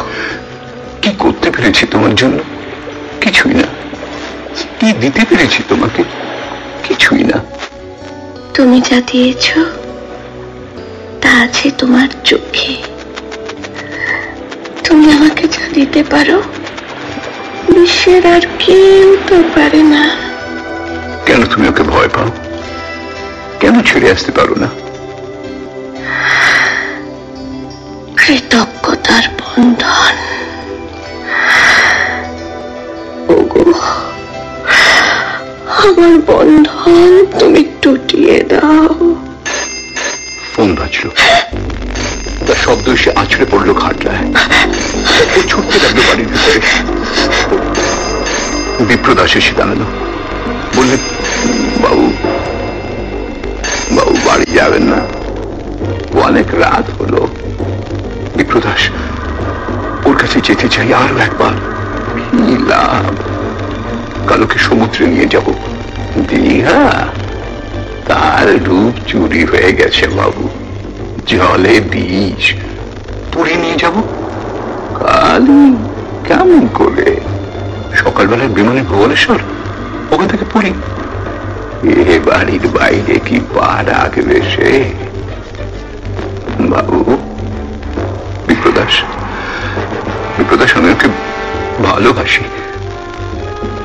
পেরেছি তোমার জন্য। কিছুই না। কি দিতে পেরেছি তোমাকে। কিছুই না। তুমি যা দিয়েছ তা আছে তোমার চোখে। তুমি আমাকে যা দিতে পারো বিশ্বের আর কেউ তো পারে না। কেন তুমি ওকে ভয় পাও? কেন ছেড়ে আসতে পারো না? কৃতজ্ঞতার বন্ধন। আমার বন্ধন তুমি টুটিয়ে দাও। ফোন বাজলো। তার শব্দ এসে আছড়ে পড়ল খাটলায় ছুটতে লাগল বাড়ির ভিতরে। বিপ্রদাস এসে দাঁড়াল। বললেন বাবু বাবু বাড়ি যাবেন না। অনেক রাত হলো। বিপ্রদাস কাছে যেতে চাই আরও একবার। কালোকে সমুদ্রে নিয়ে যাব। দীঘা? তার রূপ চুরি হয়ে গেছে বাবু। জলে বিষ। পুরী নিয়ে যাব? কালি কেমন করে? সকালবেলায় বিমানে ভুবনেশ্বর, ওখান থেকে পুরী। এ বাড়ির বাইরে কি পা রাখবে সে? বাবু, বিপ্রদাস। বিপ্রদাস আমি ওকে ভালোবাসি।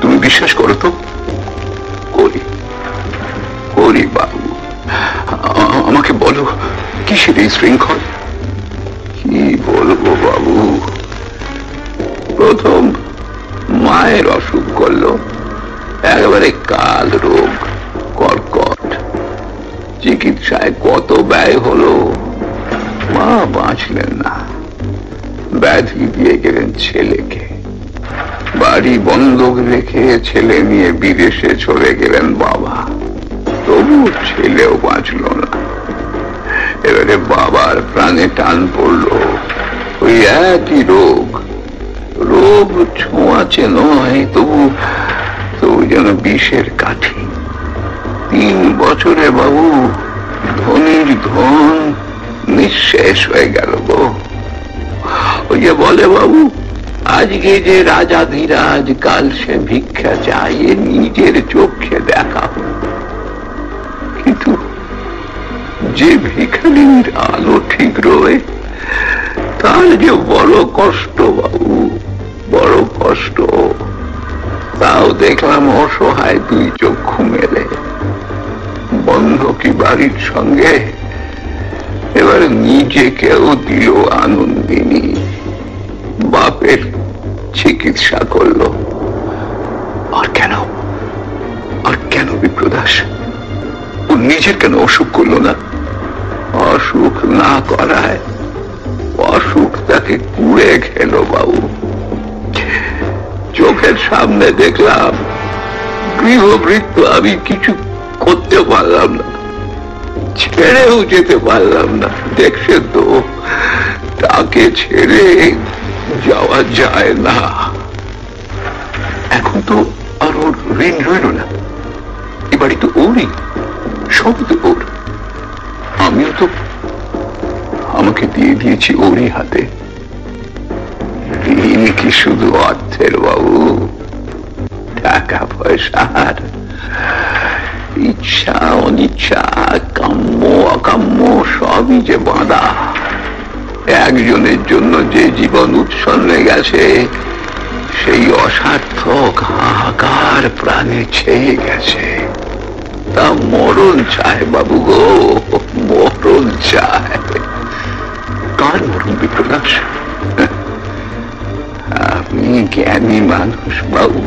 তুমি বিশ্বাস করো তো? করি। করি বাবু। আমাকে বলো, কিসের এই শৃঙ্খল? কি বলব বাবু? প্রথম মায়ের অসুখ করল, একেবারে কাল রোগ, কর্কট। চিকিৎসায় কত ব্যয় হলো, মা বাঁচলেন না। ব্যাধি দিয়ে গেলেন ছেলেকে। বাড়ি বন্ধক রেখে ছেলে নিয়ে বিদেশে চলে গেলেন বাবা। তবু ছেলেও বাঁচল না। এবারে বাবার প্রাণে টান পড়ল। ওই একই রোগ। রোগ ছোঁয়াচে নয়, তবু তবু যেন বিষের কাঠি। তিন বছরে বাবু, ধনির ধন নিঃশেষ হয়ে গেল গো। ওই যে বলে বাবু, আজকে যে রাজা ধীরাজ কাল সে ভিক্ষা চাইয়ে নিজের চোখে দেখা। কিন্তু যে ভিখারির আলো ঠিক রয়ে, তার যে বড় কষ্ট বাবু, বড় কষ্ট, তাও দেখলাম অসহায় দুই চক্ষু মেলে। বন্ধকি বাড়ির সঙ্গে? এবার নিজেকেও দিল আনন্দিনী। বাপের চিকিৎসা করল। আর কেন? আর কেন বিপ্রদাস? ও নিজের কেন অসুখ করল না? অসুখ না করায় অসুখ তাকে কুড়ে খেলো বাবু। চোখের সামনে দেখলাম, গৃহবৃত্ত আমি কিছু করতে পারলাম না। ছেড়েও যেতে পারলাম না। দেখছেন তো, তাকে ছেড়ে যাওয়া যায় না। এখন তো আর ওর ঋণ রইল না। এ বাড়ি তো ওরই, সব তো ওর। আমিও তো আমাকে দিয়ে দিয়েছি ওরই হাতে। ঋণ কি শুধু অর্থের বাবু? টাকা পয়সার ইচ্ছা, অনিচ্ছা, কাম্য, অকাম্য, সবই যে বাঁধা। একজনের জন্য যে জীবন উৎসন্নে গেছে, সেই অসার্থক হাহাকার প্রাণে ছেয়ে গেছে। তা মরণ চায় বাবু গো, মরণ চায়। কার মরণ বিপ্রদাস আপনি জ্ঞানী মানুষ বাবু,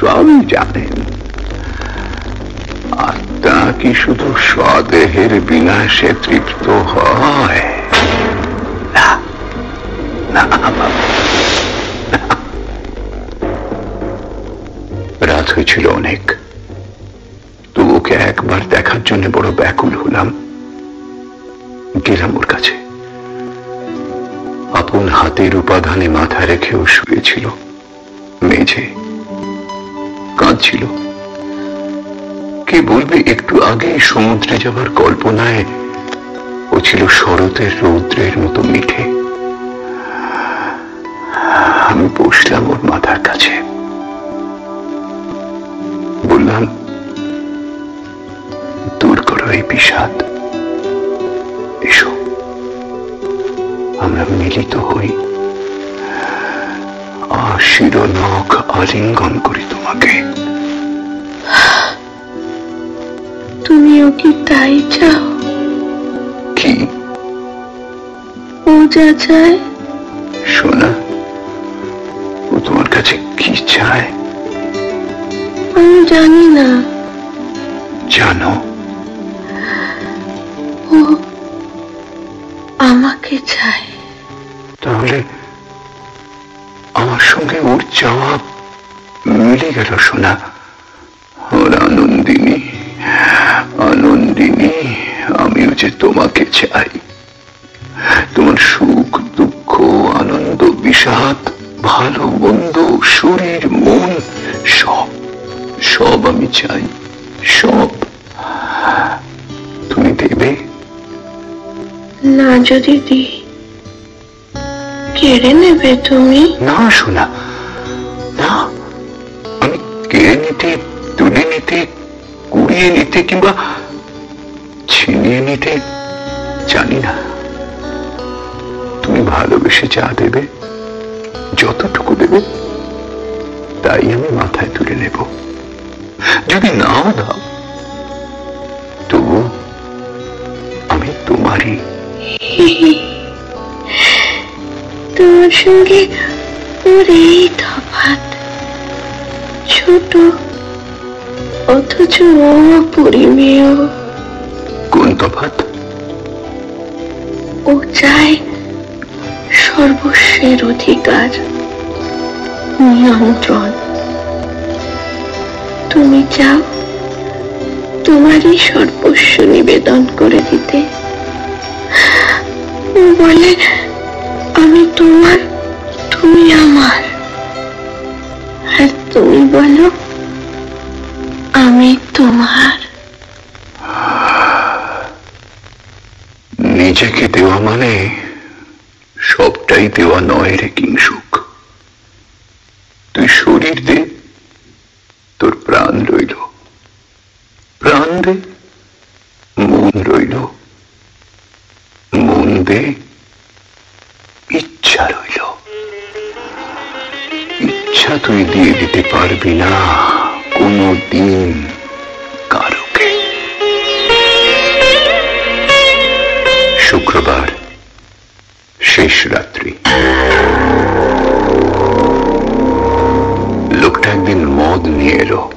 সবই জানেন। আত্মা কি শুধু স্বদেহের বিনাশে তৃপ্ত হয়। রাত হয়েছিল অনেক। তো ওকে একবার দেখার জন্য বড় ব্যাকুল হলাম। গেলাম ওর কাছে। আপন হাতের উপাধানে মাথা রেখেও শুয়েছিল। মেঝে কাঁদছিল। কে বলবে, একটু আগে সমুদ্রে যাবার কল্পনায় ও ছিল শরতের রৌদ্রের মতো মিঠে। আমি বসলাম ওর মাথার কাছে। বললাম দূর করো এই বিষাদ। এসো। আমরা মিলিত হই। আশির নখ আলিঙ্গন করি তোমাকে। তুমিও কি তাই চাও? কি? ও যা চায়? শোনা। কাছে কি চায়? আমি জানি না। জানো? ও আমাকে চায়। তাহলে আমার সঙ্গে ওর চাওয়া মিলে গেল শোনা ওর আনন্দিনী আনন্দিনী আমিও যে তোমাকে চাই। তোমার সুখ ভালো মন্দ শরীর মন সব সব আমি চাই সব। তুমি দেবে? না যদি দিই কেড়ে নেবে তুমি? না শোনা না আমি কেড়ে নিতে তুলে নিতে কুড়িয়ে নিতে কিংবা ছিনিয়ে নিতে জানি না। তুমি ভালোবেসে যা দেবে। যতটুকু দেবে তাই আমি মাথায় তুলে নেব। যদি নাও দাও তবু আমি তোমারই। তোমার সঙ্গে ওর এই তফাৎ ছোট অথচ অপরিমেয় কোন তফাৎ? ও চায় সর্বস্বের অধিকার। নিয়ন্ত্রণ। তুমি চাও তোমারই সর্বস্ব নিবেদন করে দিতে। বলে, আমি তোমার, তুমি আমার। আর তুমি বলো, আমি তোমার। নিজেকে দেওয়া মানে সবটাই দেওয়া নয় রে কিংসুক শরীর দে তোর প্রাণ রইল। প্রাণ দে, মন রইল। মন দে, ইচ্ছা রইল। ইচ্ছা তুই দিয়ে দিতে পারবি না কোনো দিন কারোকে। শুক্রবার, শেষ রাত্রি। লোকটা একদিন মদ নিয়ে এলো।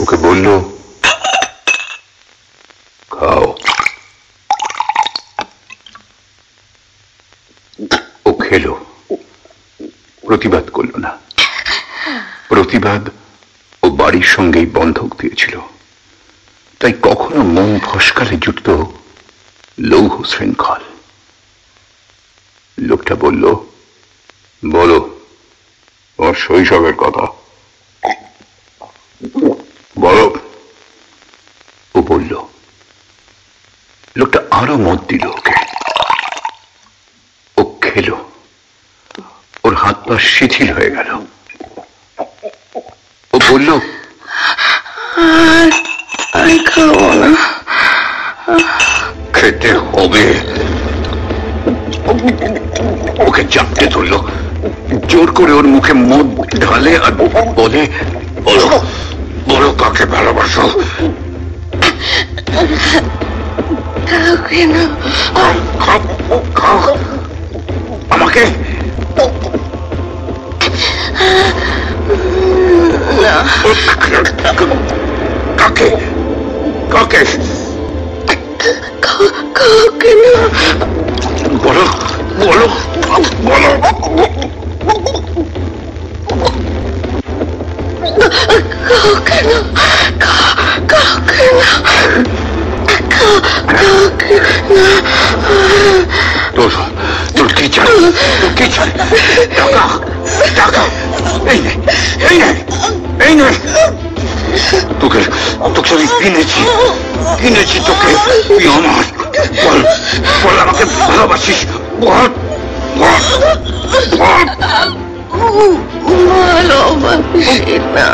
ওকে বলল, খাও। ও খেলো। প্রতিবাদ করল না। প্রতিবাদ ও বাড়ির সঙ্গেই বন্ধক দিয়েছিল। তাই কখনো মন ফসকালে জুটত লৌহ শৃঙ্খল। লোকটা বলল, বলো ওর শৈশবের কথা। বলো ও বলল লোকটা আরও মত দিল ওকে। ও খেলো। ওর হাত পা শিথিল হয়ে গেল। ও বলল খেতে হবে। ওকে চাপতে ধরলো। জোর করে ওর মুখে মদ ঢালে আর বলে বলো বলো কাকে ভালোবাসো। আমাকে? কাকে? কাকে? বলো বলো। বলো কাউকে না কা- কাউকে না কা- কাউকে ভালোবাসি না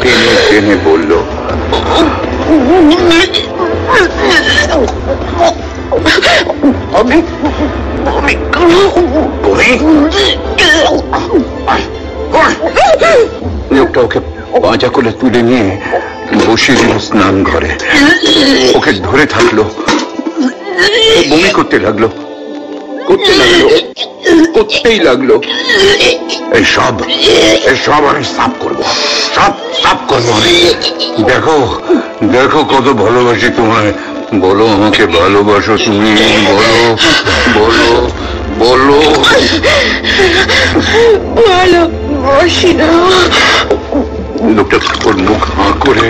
টেনে টেনে বলল আমি আমি। লোকটা ওকে পাঁজা করে তুলে নিয়ে বসিয়ে দিল স্নান ঘরে ওকে ধরে থাকল বমি করতে লাগল। করতে লাগল। করতেই লাগল। এই সব এই সব আমি সাফ করব। সব সাফ করব দেখো দেখো কত ভালোবাসি তোমায়। বলো আমাকে ভালোবাসো তুমি বলো বলো বলো। ভালোবাসি না। লোকটা ওর মুখ হাঁ করে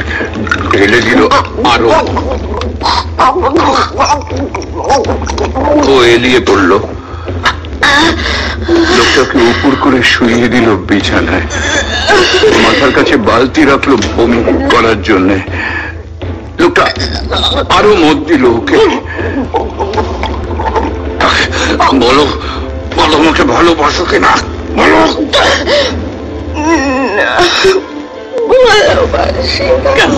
ঢেলে দিল। আরও ও এলিয়ে পড়ল। লোকটাকে উপর করে শুইয়ে দিল বিছানায়। মাথার কাছে বালতি রাখল বমি করার জন্যে। লোকটা আরও মত দিল ওকে। বলো বলো আমাকে ভালোবাসো কিনা? বলো। ভালোবাসি কেন?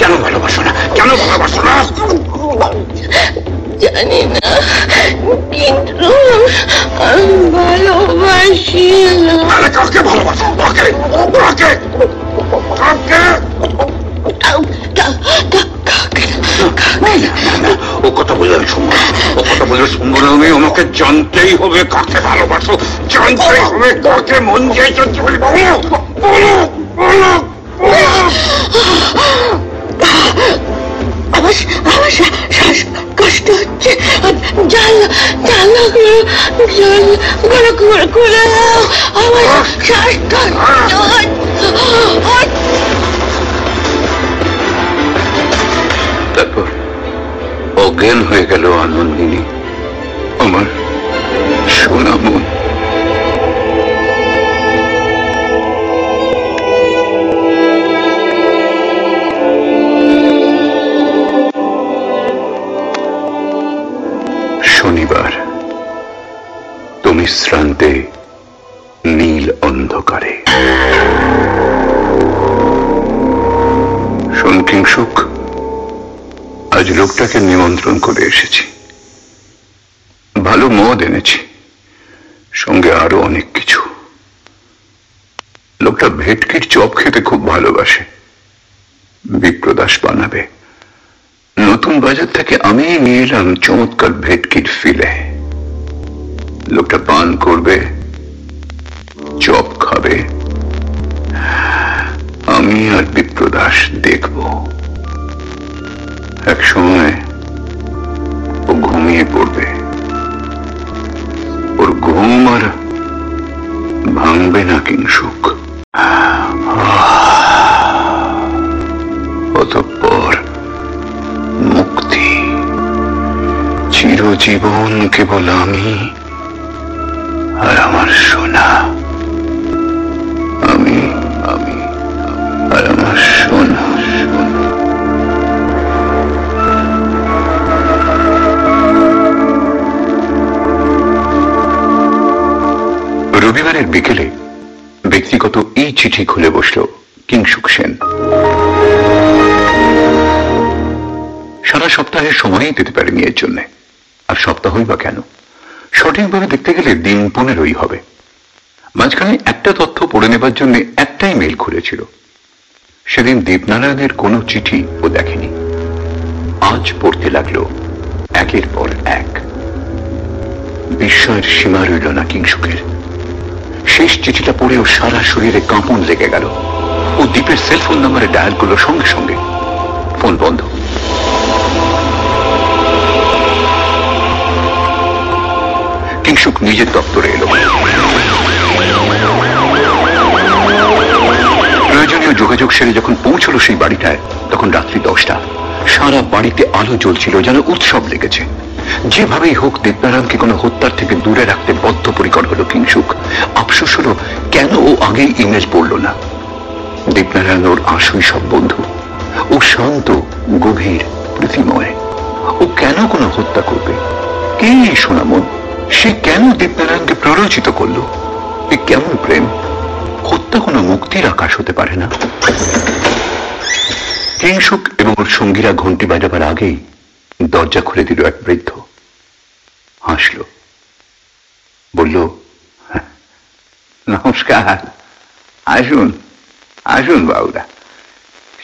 কেন ভালোবাসো না? কেন ভালোবাসো না? জানি না কিন্তু আমি ভালোবাসি আরে কাকে ভালোবাসো? কাকে কাকে কাকে ও কথা বলে আমি শুনব ও কথা বলে শুনব না আমি। আমাকে জানতেই হবে কাকে ভালোবাসো। জানতেই হবে কাকে মন চাই চলছে বলে বলো বলো বলো বলো। আমার আমার শ্বাস কষ্ট হচ্ছে। আমার শ্বাস কষ্ট তারপর অজ্ঞান হয়ে গেল আনন্দিনী। আমার সোনা শনিবার তুমি শ্রান্তে নীল অন্ধকারে। শোন কিংসুক, আজ লোকটাকে নিমন্ত্রণ করে এসেছি। ভালো মদ এনেছি, সঙ্গে আরও অনেক কিছু। লোকটা ভেটকির চপ খেতে খুব ভালোবাসে, বিপ্রদাস বানাবে। নতুন বাজার থেকে আমি নিয়ে এলাম চমৎকার ভেটকির ফিলে। লোকটা পান করবে, চপ খাবে। আমি আর বিপ্রদাস দেখব। এক সময় ও ঘুমিয়ে পড়বে। ওর ঘুম আর ভাঙবে না, কিংসুক। অতঃপর চিরজীবন কেবল আমি আর আমার সোনা। আমি আমি, আর আমার সোনা। রবিবারের বিকেলে ব্যক্তিগত এই চিঠি খুলে বসল কিংসুক সেন। সারা সপ্তাহের সময়ই দিতে পারেনি এর জন্য। আর সপ্তাহই বা কেন? সঠিকভাবে দেখতে গেলে দিন পনেরোই হবে। মাঝখানে একটা তথ্য পড়ে নেবার জন্য একটাই মেল খুলেছিল। সেদিন দীপনারায়ণের কোনো চিঠি ও দেখেনি। আজ পড়তে লাগল একের পর এক। বিস্ময়ের সীমা রইল না কিংসুকের শেষ চিঠিটা পড়েও সারা শরীরে কাঁপন লেগে গেল। ও দ্বীপের সেলফোন নাম্বারে ডায়াল করল সঙ্গে সঙ্গে। ফোন বন্ধ। কিংসুক নিজের দপ্তরে এলো। প্রয়োজনীয় যোগাযোগ সেরে যখন পৌঁছলো সেই বাড়িটায়, তখন রাত্রি দশটা। সারা বাড়িতে আলো জ্বলছিল, যেন উৎসব লেগেছে। যেভাবেই হোক দেবনারায়ণকে কোনো হত্যার থেকে দূরে রাখতে বদ্ধপরিকর হলো কিংসুক আফসোস হলো, কেন ও আগেই ইমেল পড়ল না? দেবনারায়ণ ওর আশুই সব বন্ধু। ও শান্ত, গভীর, প্রীতিময়। ও কেন কোনো হত্যা করবে? কে এই সোনামন? সে কেন দেবনারায়ণকে প্ররোচিত করল? এ কেমন প্রেম? হত্যা কোনো মুক্তির আকাশ হতে পারে না। কিংসুক এবং ওর সঙ্গীরা ঘন্টি বাজাবার আগেই দরজা খুলে দিল এক বৃদ্ধ। হাসল। বলল নমস্কার। আসুন আসুন বাবুরা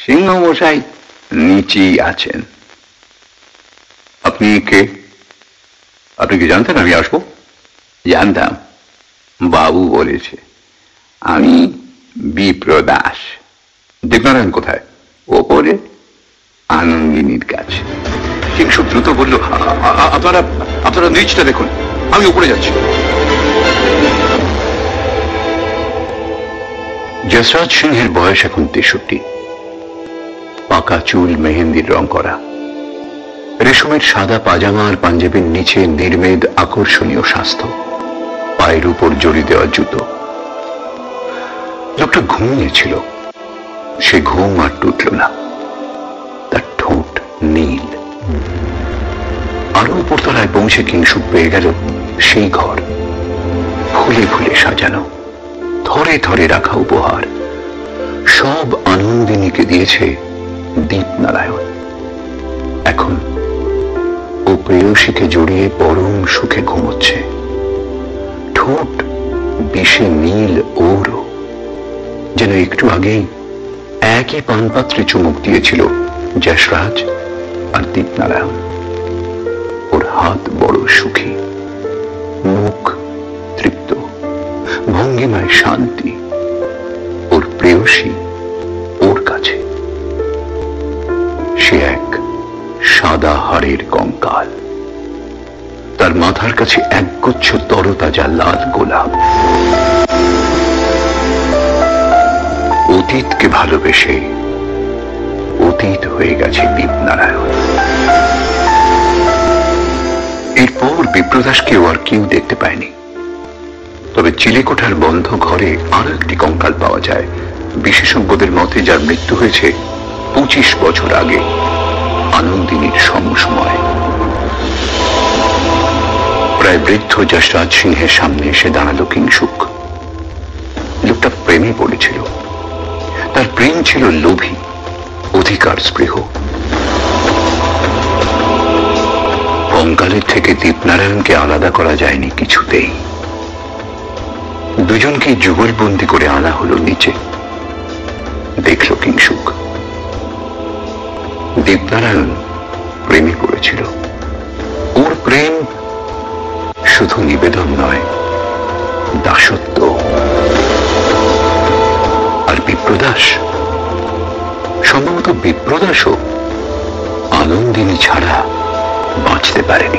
সিংহ মশাই নিচেই আছেন। আপনি কে? আপনি কি জানতেন আমি আসব? জানতাম। বাবু বলেছে, আমি বিপ্রদাস দেবনারায়ণ কোথায়? ওপরে আনন্দিনীর কাছে। কিংসুক দ্রুত বলল "আ- আ- আপনারা আপনারা নিচটা দেখুন, আমি উপরে যাচ্ছি। যশরাজ সিংহের বয়স এখন তেষট্টি। পাকা চুল, মেহেন্দির রং করা। রেশমের সাদা পাজামা আর পাঞ্জাবির নিচে নির্মেদ আকর্ষণীয় স্বাস্থ্য। পায়ের উপর জড়ি দেওয়া জুতো। লোকটা ঘুমিয়েছিল সে ঘুম আর টুটল না। তার ঠোঁট নীল। আরও উপরতলায় পৌঁছে কিংসুক পেয়ে গেল সেই ঘর। ফুলে ফুলে সাজানো। থরে থরে রাখা উপহার। সব আনন্দিনীকে দিয়েছে দীপনারায়ণ। এখন ও প্রেয়সীকে জড়িয়ে পরম সুখে ঘুমোচ্ছে। ঠোঁট বিষে নীল ওরও যেন একটু আগেই একই পানপাত্রে চুমুক দিয়েছিল যশরাজ আর দীপনারায়ণ। ওর হাত বড় সুখী, মুখ তৃপ্ত, ভঙ্গিমায় শান্তি। ওর প্রেয়সী ওর কাছে। সে এক সাদা হাড়ের কঙ্কাল। তার মাথার কাছে একগুচ্ছ তরতাজা লাল গোলাপ। অতীতকে ভালোবেসে অতীত হয়ে গেছে দীপনারায়ণ এরপর বিপ্রদাসকেও আর কেউ দেখতে পায়নি। তবে চিলেকোঠার বন্ধ ঘরে আরও একটি কঙ্কাল পাওয়া যায়। বিশেষজ্ঞদের মতে যার মৃত্যু হয়েছে পঁচিশ বছর আগে। আনন্দিনীর সমসময়। প্রায় বৃদ্ধ যশরাজ সিংহের সামনে এসে দাঁড়াল কিংসুক লোকটা প্রেমে পড়েছিল। তার প্রেম ছিল লোভী, অধিকার স্পৃহ। কঙ্কালের থেকে দীপনারায়ণকে আলাদা করা যায়নি কিছুতেই। দুজনকে যুগলবন্দি করে আনা হলো নিচে। দেখল কিংসুক দীপনারায়ণ প্রেমে করেছিল। ওর প্রেম শুধু নিবেদন নয়, দাসত্ব। আর বিপ্রদাস, সম্ভবত বিপ্রদাসও আনন্দিনী ছাড়া বাঁচতে পারেনি।